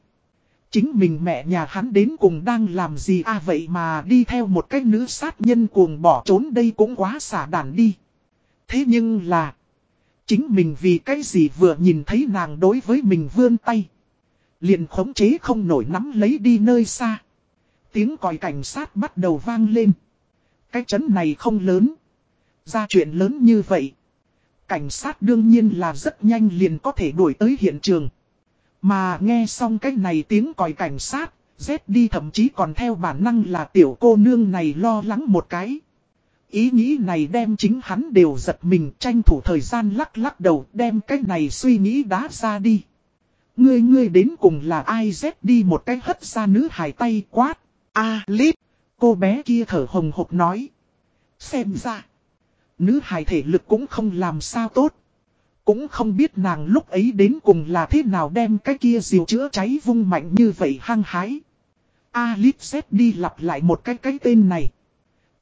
Chính mình mẹ nhà hắn đến cùng đang làm gì à vậy mà đi theo một cái nữ sát nhân cuồng bỏ trốn đây cũng quá xả đàn đi. Thế nhưng là, chính mình vì cái gì vừa nhìn thấy nàng đối với mình vươn tay. Liền khống chế không nổi nắm lấy đi nơi xa. Tiếng còi cảnh sát bắt đầu vang lên. Cái chấn này không lớn. Ra chuyện lớn như vậy. Cảnh sát đương nhiên là rất nhanh liền có thể đuổi tới hiện trường. Mà nghe xong cách này tiếng còi cảnh sát, Z đi thậm chí còn theo bản năng là tiểu cô nương này lo lắng một cái. Ý nghĩ này đem chính hắn đều giật mình tranh thủ thời gian lắc lắc đầu đem cái này suy nghĩ đá ra đi. Ngươi ngươi đến cùng là ai Z đi một cái hất ra nữ hài tay quát. A lít, cô bé kia thở hồng hộc nói. Xem ra, nữ hài thể lực cũng không làm sao tốt. Cũng không biết nàng lúc ấy đến cùng là thế nào đem cái kia diều chữa cháy vung mạnh như vậy hăng hái. Alip Z đi lặp lại một cái cái tên này.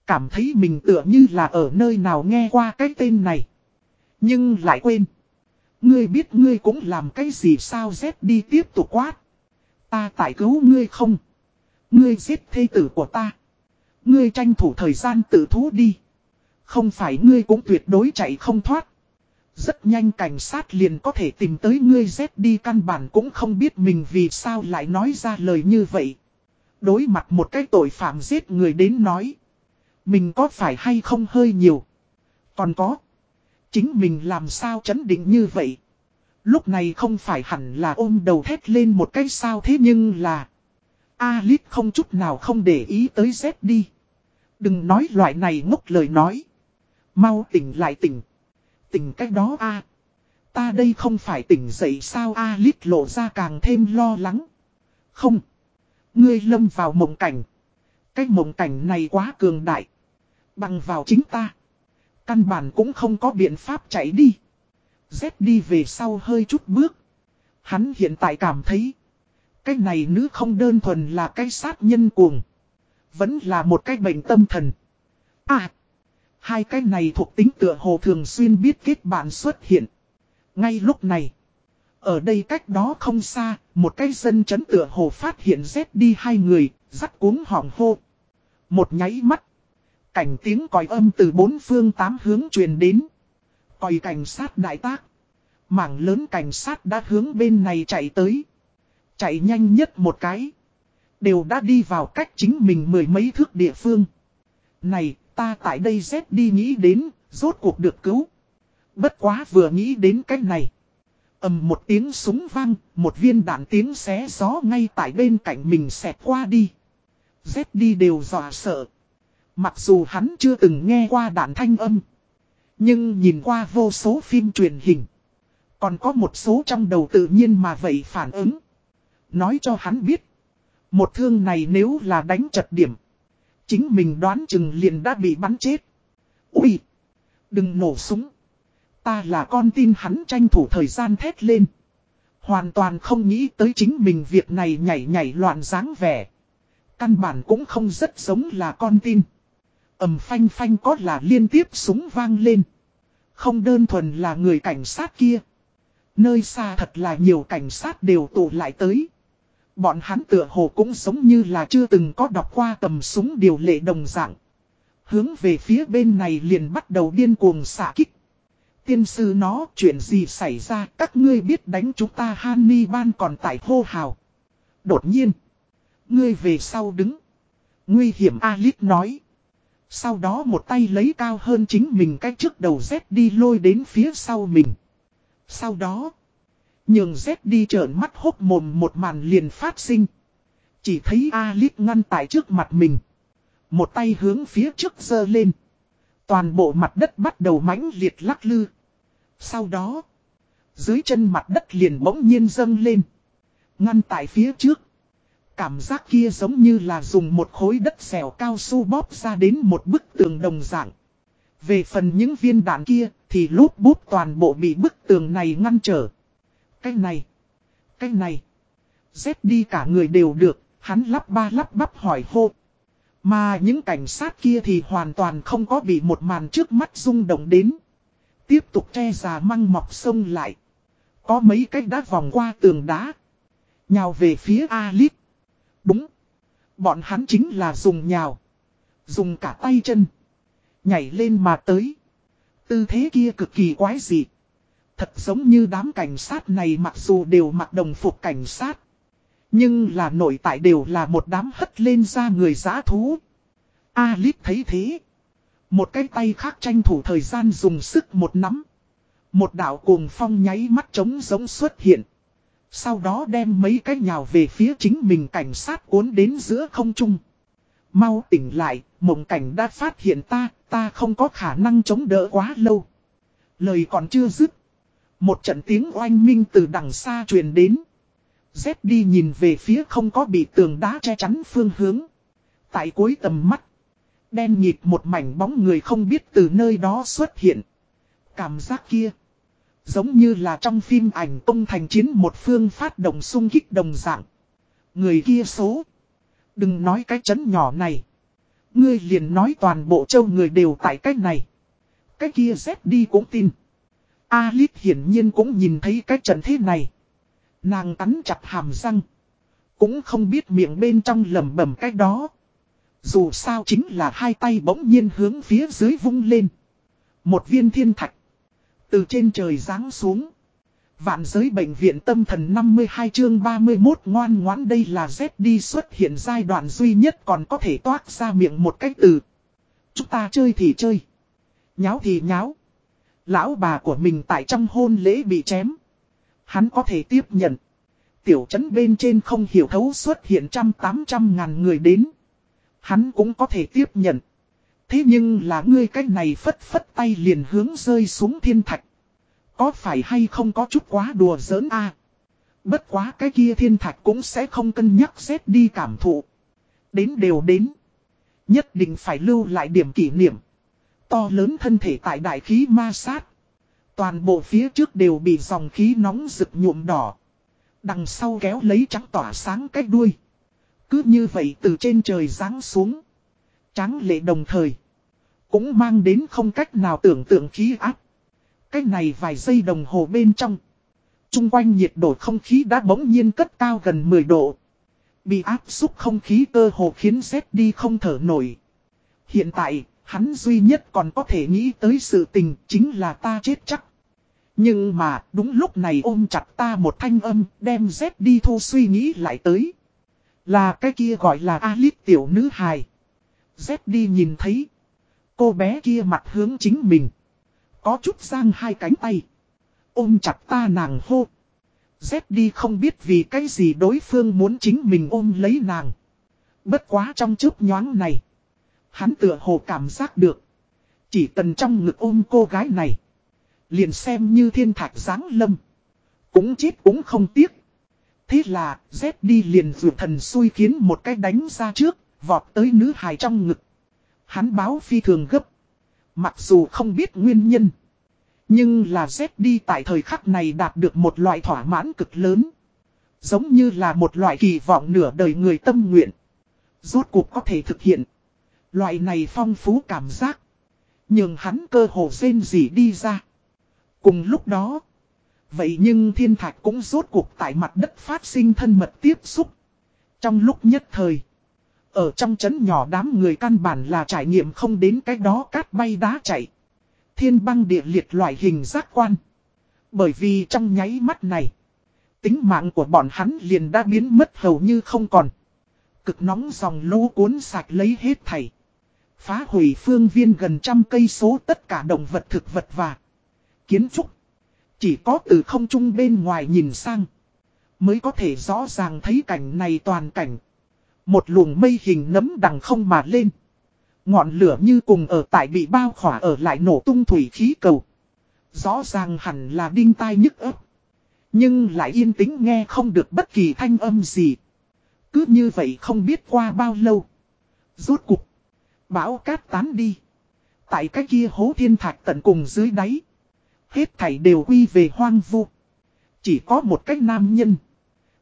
Cảm thấy mình tựa như là ở nơi nào nghe qua cái tên này. Nhưng lại quên. Ngươi biết ngươi cũng làm cái gì sao Z đi tiếp tục quát. Ta tại cứu ngươi không. Ngươi giết thê tử của ta. Ngươi tranh thủ thời gian tự thú đi. Không phải ngươi cũng tuyệt đối chạy không thoát. Rất nhanh cảnh sát liền có thể tìm tới ngươi dép đi, căn bản cũng không biết mình vì sao lại nói ra lời như vậy. Đối mặt một cái tội phạm giết người đến nói. Mình có phải hay không hơi nhiều. Còn có. Chính mình làm sao chấn định như vậy. Lúc này không phải hẳn là ôm đầu thét lên một cái sao thế nhưng là. Alip không chút nào không để ý tới Z đi. Đừng nói loại này ngốc lời nói. Mau tỉnh lại tỉnh tình cách đó a Ta đây không phải tỉnh dậy sao lít lộ ra càng thêm lo lắng. Không. Ngươi lâm vào mộng cảnh. Cái mộng cảnh này quá cường đại. Bằng vào chính ta. Căn bản cũng không có biện pháp chạy đi. Z đi về sau hơi chút bước. Hắn hiện tại cảm thấy. Cái này nữ không đơn thuần là cái sát nhân cuồng. Vẫn là một cái bệnh tâm thần. À. Hai cái này thuộc tính tựa hồ thường xuyên biết kết bạn xuất hiện. Ngay lúc này. Ở đây cách đó không xa, một cái dân chấn tựa hồ phát hiện rét đi hai người, dắt cuống hỏng hô. Một nháy mắt. Cảnh tiếng còi âm từ bốn phương tám hướng truyền đến. Còi cảnh sát đại tác. Mảng lớn cảnh sát đã hướng bên này chạy tới. Chạy nhanh nhất một cái. Đều đã đi vào cách chính mình mười mấy thước địa phương. Này, ta tại đây dép đi nghĩ đến, rốt cuộc được cứu. Bất quá vừa nghĩ đến cách này ầm một tiếng súng vang, một viên đạn tiếng xé gió ngay tại bên cạnh mình xẹt qua đi. Dép đi đều dọa sợ. Mặc dù hắn chưa từng nghe qua đạn thanh âm. Nhưng nhìn qua vô số phim truyền hình. Còn có một số trong đầu tự nhiên mà vậy phản ứng. Nói cho hắn biết. Một thương này nếu là đánh chật điểm. Chính mình đoán chừng liền đã bị bắn chết. Ui! Đừng nổ súng. Ta là con tin hắn tranh thủ thời gian thét lên. Hoàn toàn không nghĩ tới chính mình việc này nhảy nhảy loạn dáng vẻ. Căn bản cũng không rất giống là con tin. ầm phanh phanh có là liên tiếp súng vang lên. Không đơn thuần là người cảnh sát kia. Nơi xa thật là nhiều cảnh sát đều tụ lại tới. Bọn hắn tựa hồ cũng giống như là chưa từng có đọc qua tầm súng điều lệ đồng dạng. Hướng về phía bên này liền bắt đầu điên cuồng xạ kích tiên sư nó, chuyện gì xảy ra các ngươi biết đánh chúng ta Hannibal còn tại hô hào. Đột nhiên. Ngươi về sau đứng. Nguy hiểm Alip nói. Sau đó một tay lấy cao hơn chính mình cách trước đầu Z đi lôi đến phía sau mình. Sau đó. Nhường Z đi trởn mắt hốt mồm một màn liền phát sinh. Chỉ thấy Alip ngăn tại trước mặt mình. Một tay hướng phía trước giơ lên. Toàn bộ mặt đất bắt đầu mãnh liệt lắc lư. Sau đó, dưới chân mặt đất liền bỗng nhiên dâng lên. Ngăn tại phía trước. Cảm giác kia giống như là dùng một khối đất xẻo cao su bóp ra đến một bức tường đồng dạng. Về phần những viên đạn kia thì lút bút toàn bộ bị bức tường này ngăn trở. Cái này, cái này, rét đi cả người đều được, hắn lắp ba lắp bắp hỏi hô. Mà những cảnh sát kia thì hoàn toàn không có bị một màn trước mắt rung động đến. Tiếp tục che già măng mọc sông lại. Có mấy cách đá vòng qua tường đá. Nhào về phía Alip. Đúng. Bọn hắn chính là dùng nhào. Dùng cả tay chân. Nhảy lên mà tới. Tư thế kia cực kỳ quái dị. Thật giống như đám cảnh sát này mặc dù đều mặc đồng phục cảnh sát. Nhưng là nội tại đều là một đám hất lên ra người giã thú. Alip thấy thế. Một cái tay khác tranh thủ thời gian dùng sức một nắm. Một đạo cuồng phong nháy mắt trống giống xuất hiện. Sau đó đem mấy cái nhào về phía chính mình cảnh sát cuốn đến giữa không trung. Mau tỉnh lại, mộng cảnh đã phát hiện ta, ta không có khả năng chống đỡ quá lâu. Lời còn chưa dứt. Một trận tiếng oanh minh từ đằng xa truyền đến. Z đi nhìn về phía không có bị tường đá che chắn phương hướng. Tại cuối tầm mắt. Đen nhịp một mảnh bóng người không biết từ nơi đó xuất hiện. Cảm giác kia. Giống như là trong phim ảnh công thành chiến một phương phát động xung kích đồng dạng. Người kia số. Đừng nói cái chấn nhỏ này. Ngươi liền nói toàn bộ châu người đều tại cách này. Cái kia Z đi cũng tin. Alip hiển nhiên cũng nhìn thấy cái trận thế này. Nàng cắn chặt hàm răng. Cũng không biết miệng bên trong lầm bẩm cái đó. Dù sao chính là hai tay bỗng nhiên hướng phía dưới vung lên. Một viên thiên thạch. Từ trên trời giáng xuống. Vạn giới bệnh viện tâm thần 52 chương 31 ngoan ngoãn đây là Z đi xuất hiện giai đoạn duy nhất còn có thể toát ra miệng một cách từ. Chúng ta chơi thì chơi. Nháo thì nháo. Lão bà của mình tại trong hôn lễ bị chém. Hắn có thể tiếp nhận. Tiểu trấn bên trên không hiểu thấu xuất hiện trăm tám trăm ngàn người đến. Hắn cũng có thể tiếp nhận. Thế nhưng là ngươi cách này phất phất tay liền hướng rơi xuống thiên thạch. Có phải hay không có chút quá đùa giỡn a Bất quá cái kia thiên thạch cũng sẽ không cân nhắc xét đi cảm thụ. Đến đều đến. Nhất định phải lưu lại điểm kỷ niệm. To lớn thân thể tại đại khí ma sát. Toàn bộ phía trước đều bị dòng khí nóng rực nhuộm đỏ. Đằng sau kéo lấy trắng tỏa sáng cách đuôi. Cứ như vậy từ trên trời giáng xuống. Tráng lệ đồng thời. Cũng mang đến không cách nào tưởng tượng khí áp. Cách này vài giây đồng hồ bên trong. Trung quanh nhiệt độ không khí đã bỗng nhiên cất cao gần 10 độ. Bị áp xúc không khí cơ hồ khiến xét đi không thở nổi. Hiện tại, hắn duy nhất còn có thể nghĩ tới sự tình chính là ta chết chắc. Nhưng mà, đúng lúc này ôm chặt ta một thanh âm, đem dép đi thu suy nghĩ lại tới. Là cái kia gọi là Alice tiểu nữ hài. Dép đi nhìn thấy. Cô bé kia mặt hướng chính mình. Có chút giang hai cánh tay. Ôm chặt ta nàng hô. Dép đi không biết vì cái gì đối phương muốn chính mình ôm lấy nàng. Bất quá trong chớp nhoáng này. Hắn tựa hồ cảm giác được. Chỉ cần trong ngực ôm cô gái này. Liền xem như thiên thạch giáng lâm. Cũng chết cũng không tiếc. Thế là, Z đi liền vượt thần xui khiến một cái đánh ra trước, vọt tới nữ hài trong ngực. Hắn báo phi thường gấp. Mặc dù không biết nguyên nhân. Nhưng là Z đi tại thời khắc này đạt được một loại thỏa mãn cực lớn. Giống như là một loại kỳ vọng nửa đời người tâm nguyện. Rốt cuộc có thể thực hiện. Loại này phong phú cảm giác. Nhưng hắn cơ hồ rên gì đi ra. Cùng lúc đó. Vậy nhưng thiên thạch cũng rốt cuộc tại mặt đất phát sinh thân mật tiếp xúc. Trong lúc nhất thời. Ở trong chấn nhỏ đám người căn bản là trải nghiệm không đến cái đó cát bay đá chạy. Thiên băng địa liệt loại hình giác quan. Bởi vì trong nháy mắt này. Tính mạng của bọn hắn liền đã biến mất hầu như không còn. Cực nóng dòng lũ cuốn sạch lấy hết thảy. Phá hủy phương viên gần trăm cây số tất cả động vật thực vật và kiến trúc. Chỉ có từ không trung bên ngoài nhìn sang. Mới có thể rõ ràng thấy cảnh này toàn cảnh. Một luồng mây hình nấm đằng không mà lên. Ngọn lửa như cùng ở tại bị bao khỏa ở lại nổ tung thủy khí cầu. Rõ ràng hẳn là đinh tai nhức ấp. Nhưng lại yên tĩnh nghe không được bất kỳ thanh âm gì. Cứ như vậy không biết qua bao lâu. Rốt cục. Bão cát tán đi. Tại cái kia hố thiên thạch tận cùng dưới đáy. Hết thảy đều quy về hoang vu. Chỉ có một cách nam nhân.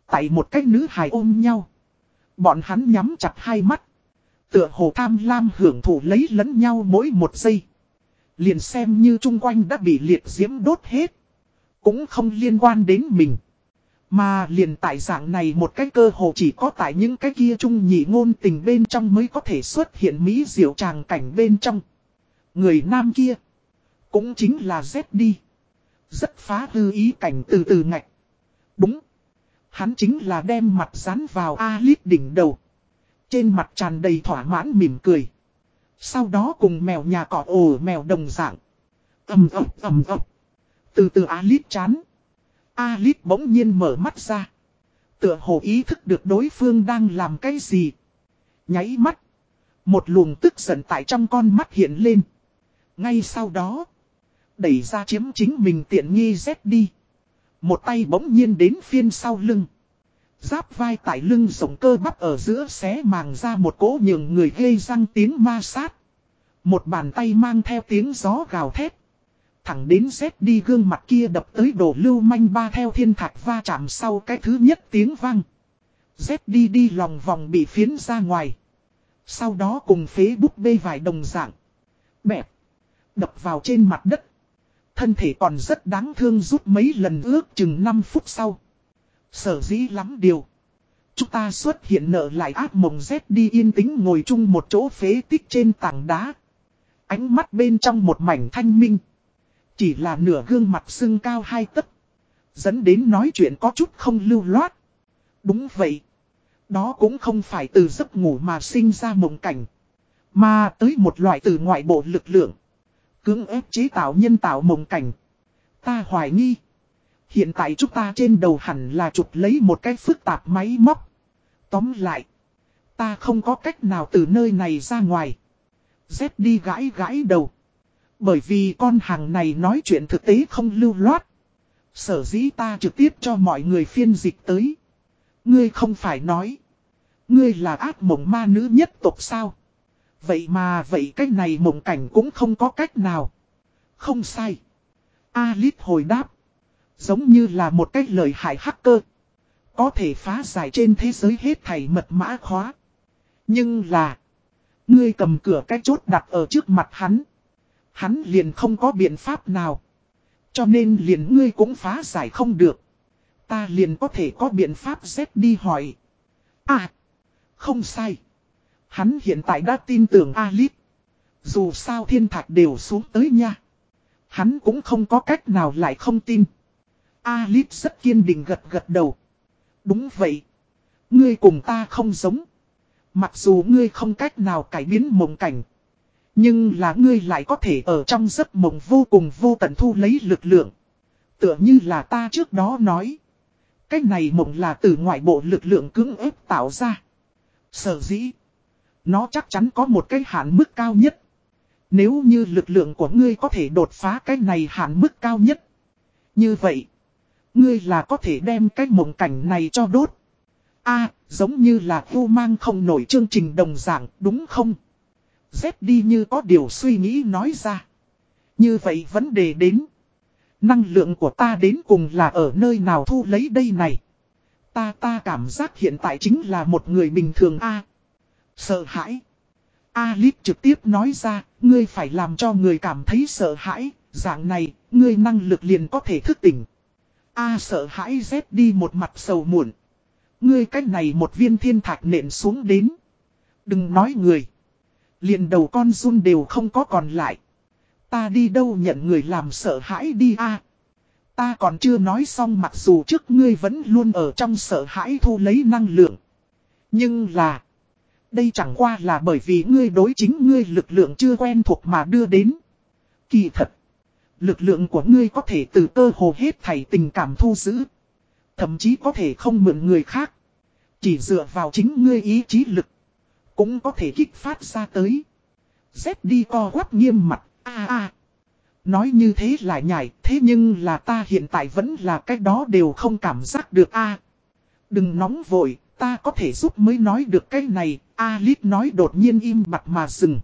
Tại một cách nữ hài ôm nhau. Bọn hắn nhắm chặt hai mắt. Tựa hồ tham lam hưởng thụ lấy lẫn nhau mỗi một giây. Liền xem như chung quanh đã bị liệt diễm đốt hết. Cũng không liên quan đến mình. Mà liền tại dạng này một cái cơ hồ chỉ có tại những cái kia chung nhị ngôn tình bên trong mới có thể xuất hiện mỹ diệu tràng cảnh bên trong. Người nam kia. Cũng chính là Z đi. Rất phá hư ý cảnh từ từ ngạch. Đúng. Hắn chính là đem mặt dán vào Alip đỉnh đầu. Trên mặt tràn đầy thỏa mãn mỉm cười. Sau đó cùng mèo nhà cỏ ồ mèo đồng dạng. Ẩm ẩm ẩm ẩm. Từ từ Alip chán. Alice bỗng nhiên mở mắt ra. Tựa hồ ý thức được đối phương đang làm cái gì. Nháy mắt. Một luồng tức giận tại trong con mắt hiện lên. Ngay sau đó. Đẩy ra chiếm chính mình tiện nghi dép đi. Một tay bỗng nhiên đến phiên sau lưng. Giáp vai tại lưng rộng cơ bắp ở giữa xé màng ra một cỗ nhường người gây răng tiếng ma sát. Một bàn tay mang theo tiếng gió gào thét. Thẳng đến xét đi gương mặt kia đập tới đổ lưu manh ba theo thiên thạch va chạm sau cái thứ nhất tiếng vang. Rét đi đi lòng vòng bị phiến ra ngoài. Sau đó cùng phế búp bê vài đồng dạng. Bẹp. Đập vào trên mặt đất. Thân thể còn rất đáng thương rút mấy lần ước chừng 5 phút sau. Sở dĩ lắm điều. Chúng ta xuất hiện nợ lại ác mộng Z đi yên tĩnh ngồi chung một chỗ phế tích trên tảng đá. Ánh mắt bên trong một mảnh thanh minh. Chỉ là nửa gương mặt sưng cao hai tấc. Dẫn đến nói chuyện có chút không lưu loát. Đúng vậy. Đó cũng không phải từ giấc ngủ mà sinh ra mộng cảnh. Mà tới một loại từ ngoại bộ lực lượng. Cưỡng ép chế tạo nhân tạo mộng cảnh. Ta hoài nghi. Hiện tại chúng ta trên đầu hẳn là chụp lấy một cái phức tạp máy móc. Tóm lại. Ta không có cách nào từ nơi này ra ngoài. Dép đi gãi gãi đầu. Bởi vì con hàng này nói chuyện thực tế không lưu loát. Sở dĩ ta trực tiếp cho mọi người phiên dịch tới. Ngươi không phải nói. Ngươi là ác mộng ma nữ nhất tộc sao. Vậy mà vậy cách này mộng cảnh cũng không có cách nào. Không sai. Alice hồi đáp. Giống như là một cách lời hại hacker. Có thể phá giải trên thế giới hết thảy mật mã khóa. Nhưng là. Ngươi cầm cửa cái chốt đặt ở trước mặt hắn. Hắn liền không có biện pháp nào. Cho nên liền ngươi cũng phá giải không được. Ta liền có thể có biện pháp xét đi hỏi. À. Không sai. Hắn hiện tại đã tin tưởng Alip. Dù sao thiên thạch đều xuống tới nha. Hắn cũng không có cách nào lại không tin. Alip rất kiên định gật gật đầu. Đúng vậy. Ngươi cùng ta không giống. Mặc dù ngươi không cách nào cải biến mộng cảnh. Nhưng là ngươi lại có thể ở trong giấc mộng vô cùng vô tận thu lấy lực lượng. Tựa như là ta trước đó nói. Cái này mộng là từ ngoại bộ lực lượng cứng ép tạo ra. Sở dĩ. Nó chắc chắn có một cái hạn mức cao nhất. Nếu như lực lượng của ngươi có thể đột phá cái này hạn mức cao nhất. Như vậy. Ngươi là có thể đem cái mộng cảnh này cho đốt. a, giống như là vô mang không nổi chương trình đồng giảng đúng không? Dép đi như có điều suy nghĩ nói ra. Như vậy vấn đề đến. Năng lượng của ta đến cùng là ở nơi nào thu lấy đây này. Ta ta cảm giác hiện tại chính là một người bình thường A. sợ hãi. Alip trực tiếp nói ra, ngươi phải làm cho người cảm thấy sợ hãi, dạng này, ngươi năng lực liền có thể thức tỉnh. A sợ hãi Z đi một mặt sầu muộn. Ngươi cách này một viên thiên thạch nện xuống đến. Đừng nói người. Liền đầu con run đều không có còn lại. Ta đi đâu nhận người làm sợ hãi đi a Ta còn chưa nói xong mặc dù trước ngươi vẫn luôn ở trong sợ hãi thu lấy năng lượng. Nhưng là. Đây chẳng qua là bởi vì ngươi đối chính ngươi lực lượng chưa quen thuộc mà đưa đến. Kỳ thật. Lực lượng của ngươi có thể từ cơ hồ hết thảy tình cảm thu giữ. Thậm chí có thể không mượn người khác. Chỉ dựa vào chính ngươi ý chí lực. Cũng có thể kích phát ra tới. Z đi co quắp nghiêm mặt. a a Nói như thế là nhảy. Thế nhưng là ta hiện tại vẫn là cái đó đều không cảm giác được a Đừng nóng vội. Ta có thể giúp mới nói được cái này. Alip nói đột nhiên im mặt mà dừng.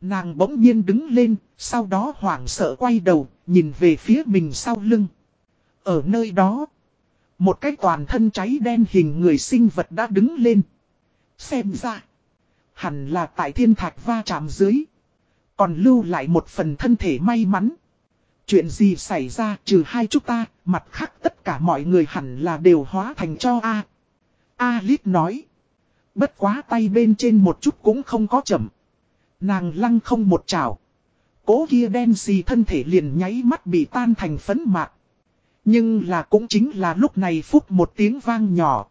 Nàng bỗng nhiên đứng lên, sau đó hoảng sợ quay đầu, nhìn về phía mình sau lưng. Ở nơi đó, một cái toàn thân cháy đen hình người sinh vật đã đứng lên. Xem ra, hẳn là tại thiên thạch va chạm dưới. Còn lưu lại một phần thân thể may mắn. Chuyện gì xảy ra trừ hai chúng ta, mặt khác tất cả mọi người hẳn là đều hóa thành cho A. A Lít nói. Bất quá tay bên trên một chút cũng không có chậm. Nàng lăng không một trào. Cố kia đen xì thân thể liền nháy mắt bị tan thành phấn mạc. Nhưng là cũng chính là lúc này phúc một tiếng vang nhỏ.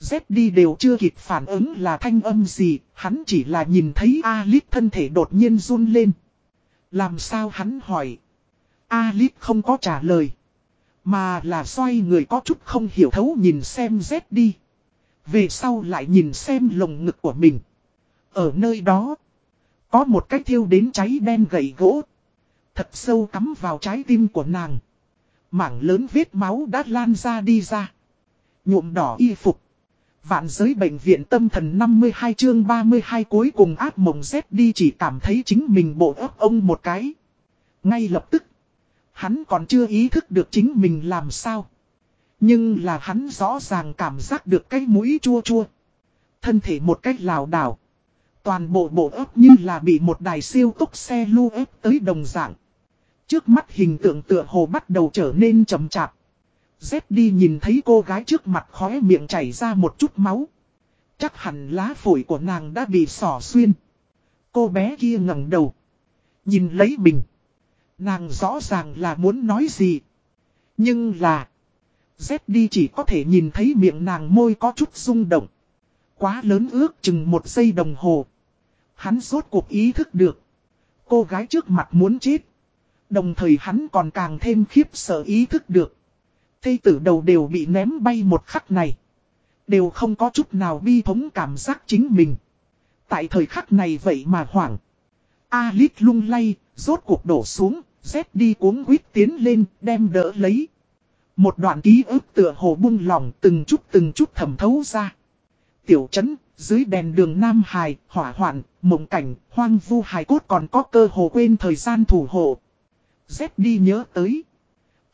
Z đi đều chưa kịp phản ứng là thanh âm gì, hắn chỉ là nhìn thấy Alip thân thể đột nhiên run lên. Làm sao hắn hỏi? Alip không có trả lời. Mà là xoay người có chút không hiểu thấu nhìn xem Z đi. Về sau lại nhìn xem lồng ngực của mình. Ở nơi đó, có một cái thiêu đến cháy đen gầy gỗ. Thật sâu cắm vào trái tim của nàng. Mảng lớn vết máu đã lan ra đi ra. Nhuộm đỏ y phục. Vạn giới bệnh viện tâm thần 52 chương 32 cuối cùng ác mộng dép đi chỉ cảm thấy chính mình bộ ấp ông một cái. Ngay lập tức, hắn còn chưa ý thức được chính mình làm sao. Nhưng là hắn rõ ràng cảm giác được cái mũi chua chua. Thân thể một cách lào đảo. Toàn bộ bộ ấp như là bị một đài siêu tốc xe lưu ép tới đồng dạng. Trước mắt hình tượng tựa hồ bắt đầu trở nên chậm chạp. Dép đi nhìn thấy cô gái trước mặt khóe miệng chảy ra một chút máu. Chắc hẳn lá phổi của nàng đã bị sỏ xuyên. Cô bé kia ngẩng đầu. Nhìn lấy mình. Nàng rõ ràng là muốn nói gì. Nhưng là. Dép đi chỉ có thể nhìn thấy miệng nàng môi có chút rung động. Quá lớn ước chừng một giây đồng hồ. Hắn rốt cuộc ý thức được. Cô gái trước mặt muốn chết. Đồng thời hắn còn càng thêm khiếp sợ ý thức được. Thây tử đầu đều bị ném bay một khắc này. Đều không có chút nào bi thống cảm giác chính mình. Tại thời khắc này vậy mà hoảng. Alit lung lay, rốt cuộc đổ xuống, dép đi cuống quýt tiến lên, đem đỡ lấy. Một đoạn ký ức tựa hồ bung lỏng từng chút từng chút thẩm thấu ra. Tiểu trấn, dưới đèn đường Nam Hải, hỏa hoạn, mộng cảnh, hoang vu hài cốt còn có cơ hồ quên thời gian thủ hộ. Dép đi nhớ tới.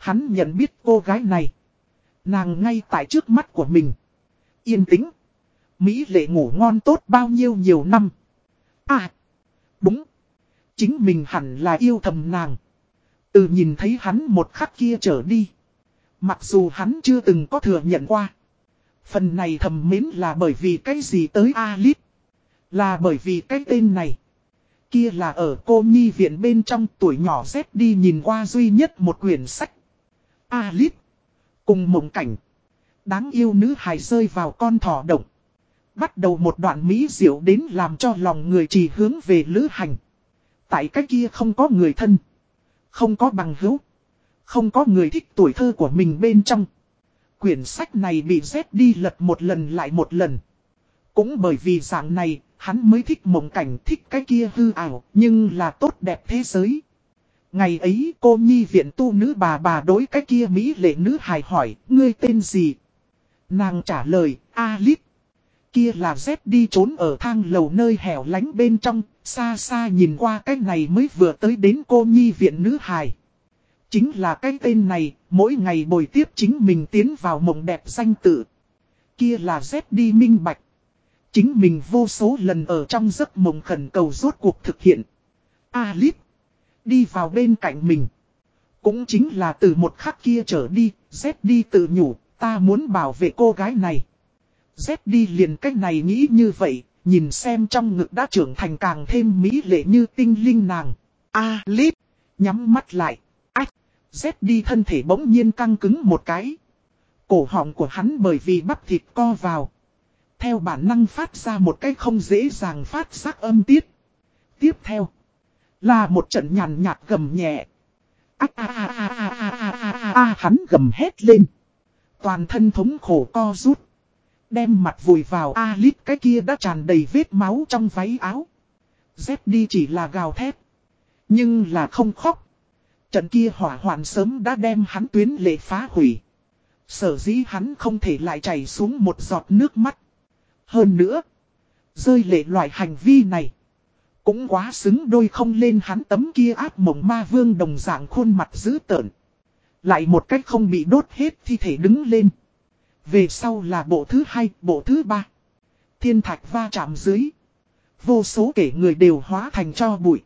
Hắn nhận biết cô gái này. Nàng ngay tại trước mắt của mình. Yên tĩnh. Mỹ lệ ngủ ngon tốt bao nhiêu nhiều năm. À. Đúng. Chính mình hẳn là yêu thầm nàng. Từ nhìn thấy hắn một khắc kia trở đi. Mặc dù hắn chưa từng có thừa nhận qua. Phần này thầm mến là bởi vì cái gì tới Alip. Là bởi vì cái tên này. Kia là ở cô nhi viện bên trong tuổi nhỏ Z đi nhìn qua duy nhất một quyển sách. Alice. Cùng mộng cảnh. Đáng yêu nữ hài rơi vào con thỏ động. Bắt đầu một đoạn mỹ diệu đến làm cho lòng người chỉ hướng về lữ hành. Tại cái kia không có người thân. Không có bằng hữu. Không có người thích tuổi thơ của mình bên trong. Quyển sách này bị Z đi lật một lần lại một lần. Cũng bởi vì dạng này, hắn mới thích mộng cảnh thích cái kia hư ảo, nhưng là tốt đẹp thế giới. Ngày ấy cô nhi viện tu nữ bà bà đối cái kia Mỹ lệ nữ hài hỏi, ngươi tên gì? Nàng trả lời, Alice. Kia là Z đi trốn ở thang lầu nơi hẻo lánh bên trong, xa xa nhìn qua cái này mới vừa tới đến cô nhi viện nữ hài. Chính là cái tên này, mỗi ngày bồi tiếp chính mình tiến vào mộng đẹp danh tự. Kia là Z đi minh bạch. Chính mình vô số lần ở trong giấc mộng khẩn cầu rốt cuộc thực hiện. Alip. Đi vào bên cạnh mình. Cũng chính là từ một khắc kia trở đi, Z đi tự nhủ, ta muốn bảo vệ cô gái này. Z đi liền cách này nghĩ như vậy, nhìn xem trong ngực đã trưởng thành càng thêm mỹ lệ như tinh linh nàng. A lít, Nhắm mắt lại. Z đi thân thể bỗng nhiên căng cứng một cái. Cổ họng của hắn bởi vì bắp thịt co vào. Theo bản năng phát ra một cái không dễ dàng phát giác âm tiết. Tiếp theo. Là một trận nhàn nhạt gầm nhẹ. A à, à, à, à, à, à, à, à, hắn gầm hét lên. Toàn thân thống khổ co rút. Đem mặt vùi vào A lít cái kia đã tràn đầy vết máu trong váy áo. Dép đi chỉ là gào thét. Nhưng là không khóc. Trận kia hỏa hoạn sớm đã đem hắn tuyến lệ phá hủy. Sở dĩ hắn không thể lại chảy xuống một giọt nước mắt. Hơn nữa, rơi lệ loại hành vi này. Cũng quá xứng đôi không lên hắn tấm kia áp mộng ma vương đồng dạng khuôn mặt dữ tợn. Lại một cách không bị đốt hết thi thể đứng lên. Về sau là bộ thứ hai, bộ thứ ba. Thiên thạch va chạm dưới. Vô số kể người đều hóa thành cho bụi.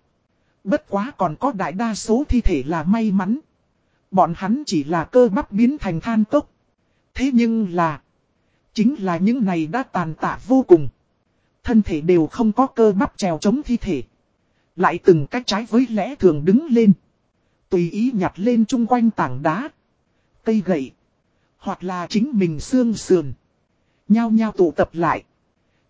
Bất quá còn có đại đa số thi thể là may mắn. Bọn hắn chỉ là cơ bắp biến thành than tốc. Thế nhưng là. Chính là những này đã tàn tạ vô cùng. Thân thể đều không có cơ bắp trèo chống thi thể. Lại từng cách trái với lẽ thường đứng lên. Tùy ý nhặt lên chung quanh tảng đá. cây gậy. Hoặc là chính mình xương sườn. Nhao nhao tụ tập lại.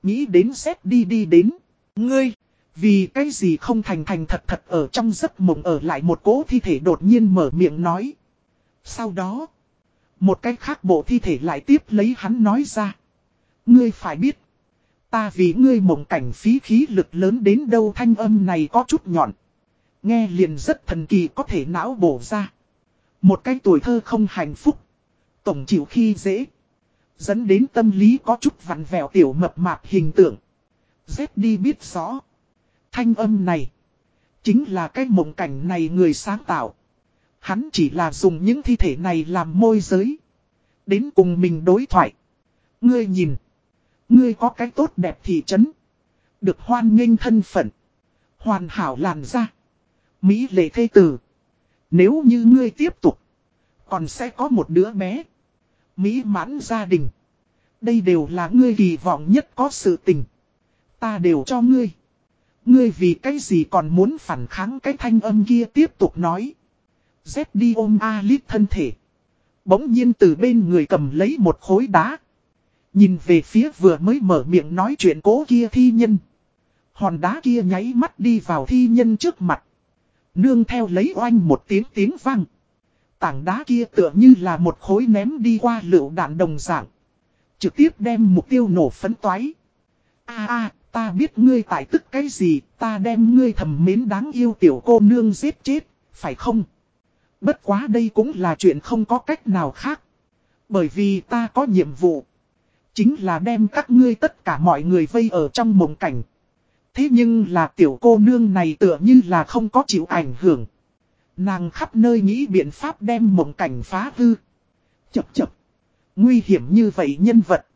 Nghĩ đến xét đi đi đến. Ngươi, vì cái gì không thành thành thật thật ở trong giấc mộng ở lại một cố thi thể đột nhiên mở miệng nói. Sau đó, một cái khác bộ thi thể lại tiếp lấy hắn nói ra. Ngươi phải biết, ta vì ngươi mộng cảnh phí khí lực lớn đến đâu thanh âm này có chút nhọn. Nghe liền rất thần kỳ có thể não bổ ra. Một cái tuổi thơ không hạnh phúc. Tổng chịu khi dễ. Dẫn đến tâm lý có chút vặn vẹo tiểu mập mạp hình tượng. Dép đi biết rõ. Thanh âm này. Chính là cái mộng cảnh này người sáng tạo. Hắn chỉ là dùng những thi thể này làm môi giới. Đến cùng mình đối thoại. Ngươi nhìn. Ngươi có cái tốt đẹp thị trấn. Được hoan nghênh thân phận. Hoàn hảo làn ra. Mỹ lệ thê tử. Nếu như ngươi tiếp tục. Còn sẽ có một đứa bé. Mỹ mãn gia đình. Đây đều là ngươi kỳ vọng nhất có sự tình. Ta đều cho ngươi. Ngươi vì cái gì còn muốn phản kháng cái thanh âm kia tiếp tục nói. Z đi ôm Alip thân thể. Bỗng nhiên từ bên người cầm lấy một khối đá. Nhìn về phía vừa mới mở miệng nói chuyện cố kia thi nhân. Hòn đá kia nháy mắt đi vào thi nhân trước mặt. Nương theo lấy oanh một tiếng tiếng vang. Tảng đá kia tựa như là một khối ném đi qua lựu đạn đồng dạng. Trực tiếp đem mục tiêu nổ phấn toái. a a ta biết ngươi tại tức cái gì, ta đem ngươi thầm mến đáng yêu tiểu cô nương giết chết, phải không? Bất quá đây cũng là chuyện không có cách nào khác. Bởi vì ta có nhiệm vụ. Chính là đem các ngươi tất cả mọi người vây ở trong mộng cảnh. Thế nhưng là tiểu cô nương này tựa như là không có chịu ảnh hưởng. Nàng khắp nơi nghĩ biện pháp đem mộng cảnh phá hư. Chập chập. Nguy hiểm như vậy nhân vật.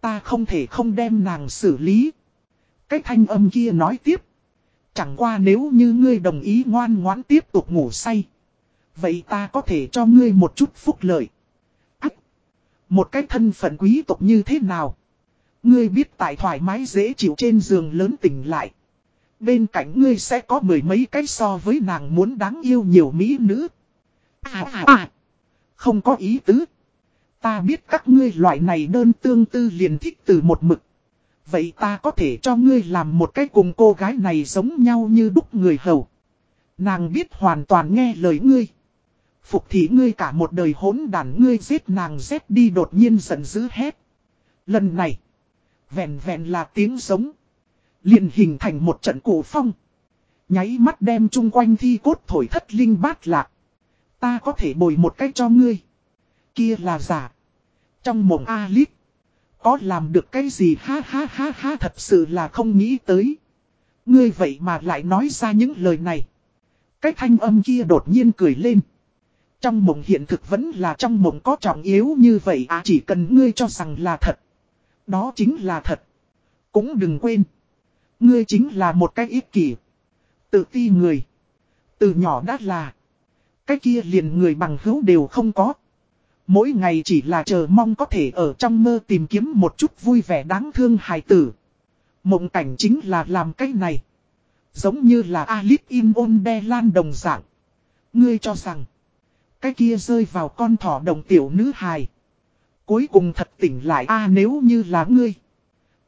Ta không thể không đem nàng xử lý. Cái thanh âm kia nói tiếp. Chẳng qua nếu như ngươi đồng ý ngoan ngoãn tiếp tục ngủ say. Vậy ta có thể cho ngươi một chút phúc lợi. Một cái thân phận quý tộc như thế nào? Ngươi biết tại thoải mái dễ chịu trên giường lớn tỉnh lại. Bên cạnh ngươi sẽ có mười mấy cái so với nàng muốn đáng yêu nhiều mỹ nữ. À à à! Không có ý tứ. Ta biết các ngươi loại này đơn tương tư liền thích từ một mực. Vậy ta có thể cho ngươi làm một cái cùng cô gái này giống nhau như đúc người hầu. Nàng biết hoàn toàn nghe lời ngươi. Phục thị ngươi cả một đời hỗn đàn ngươi giết nàng giết đi đột nhiên giận dữ hết. Lần này, vẹn vẹn là tiếng giống. liền hình thành một trận cổ phong. Nháy mắt đem chung quanh thi cốt thổi thất linh bát lạc. Ta có thể bồi một cách cho ngươi. Kia là giả. Trong mộng A-lít. Có làm được cái gì ha ha ha ha thật sự là không nghĩ tới. Ngươi vậy mà lại nói ra những lời này. Cái thanh âm kia đột nhiên cười lên. Trong mộng hiện thực vẫn là trong mộng có trọng yếu như vậy à chỉ cần ngươi cho rằng là thật. Đó chính là thật. Cũng đừng quên. Ngươi chính là một cái ích kỷ. Tự ti người. Từ nhỏ đã là. Cái kia liền người bằng hữu đều không có. Mỗi ngày chỉ là chờ mong có thể ở trong mơ tìm kiếm một chút vui vẻ đáng thương hài tử. Mộng cảnh chính là làm cái này. Giống như là Alice in Wonderland đồng dạng. Ngươi cho rằng. Cái kia rơi vào con thỏ đồng tiểu nữ hài. Cuối cùng thật tỉnh lại, a, nếu như là ngươi.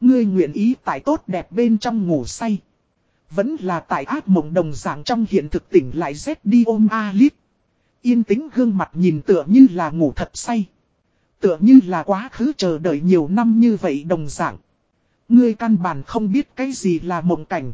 Ngươi nguyện ý tại tốt đẹp bên trong ngủ say. Vẫn là tại ác mộng đồng dạng trong hiện thực tỉnh lại rét đi ôm a lít. Yên tĩnh gương mặt nhìn tựa như là ngủ thật say. Tựa như là quá khứ chờ đợi nhiều năm như vậy đồng dạng. Ngươi căn bản không biết cái gì là mộng cảnh.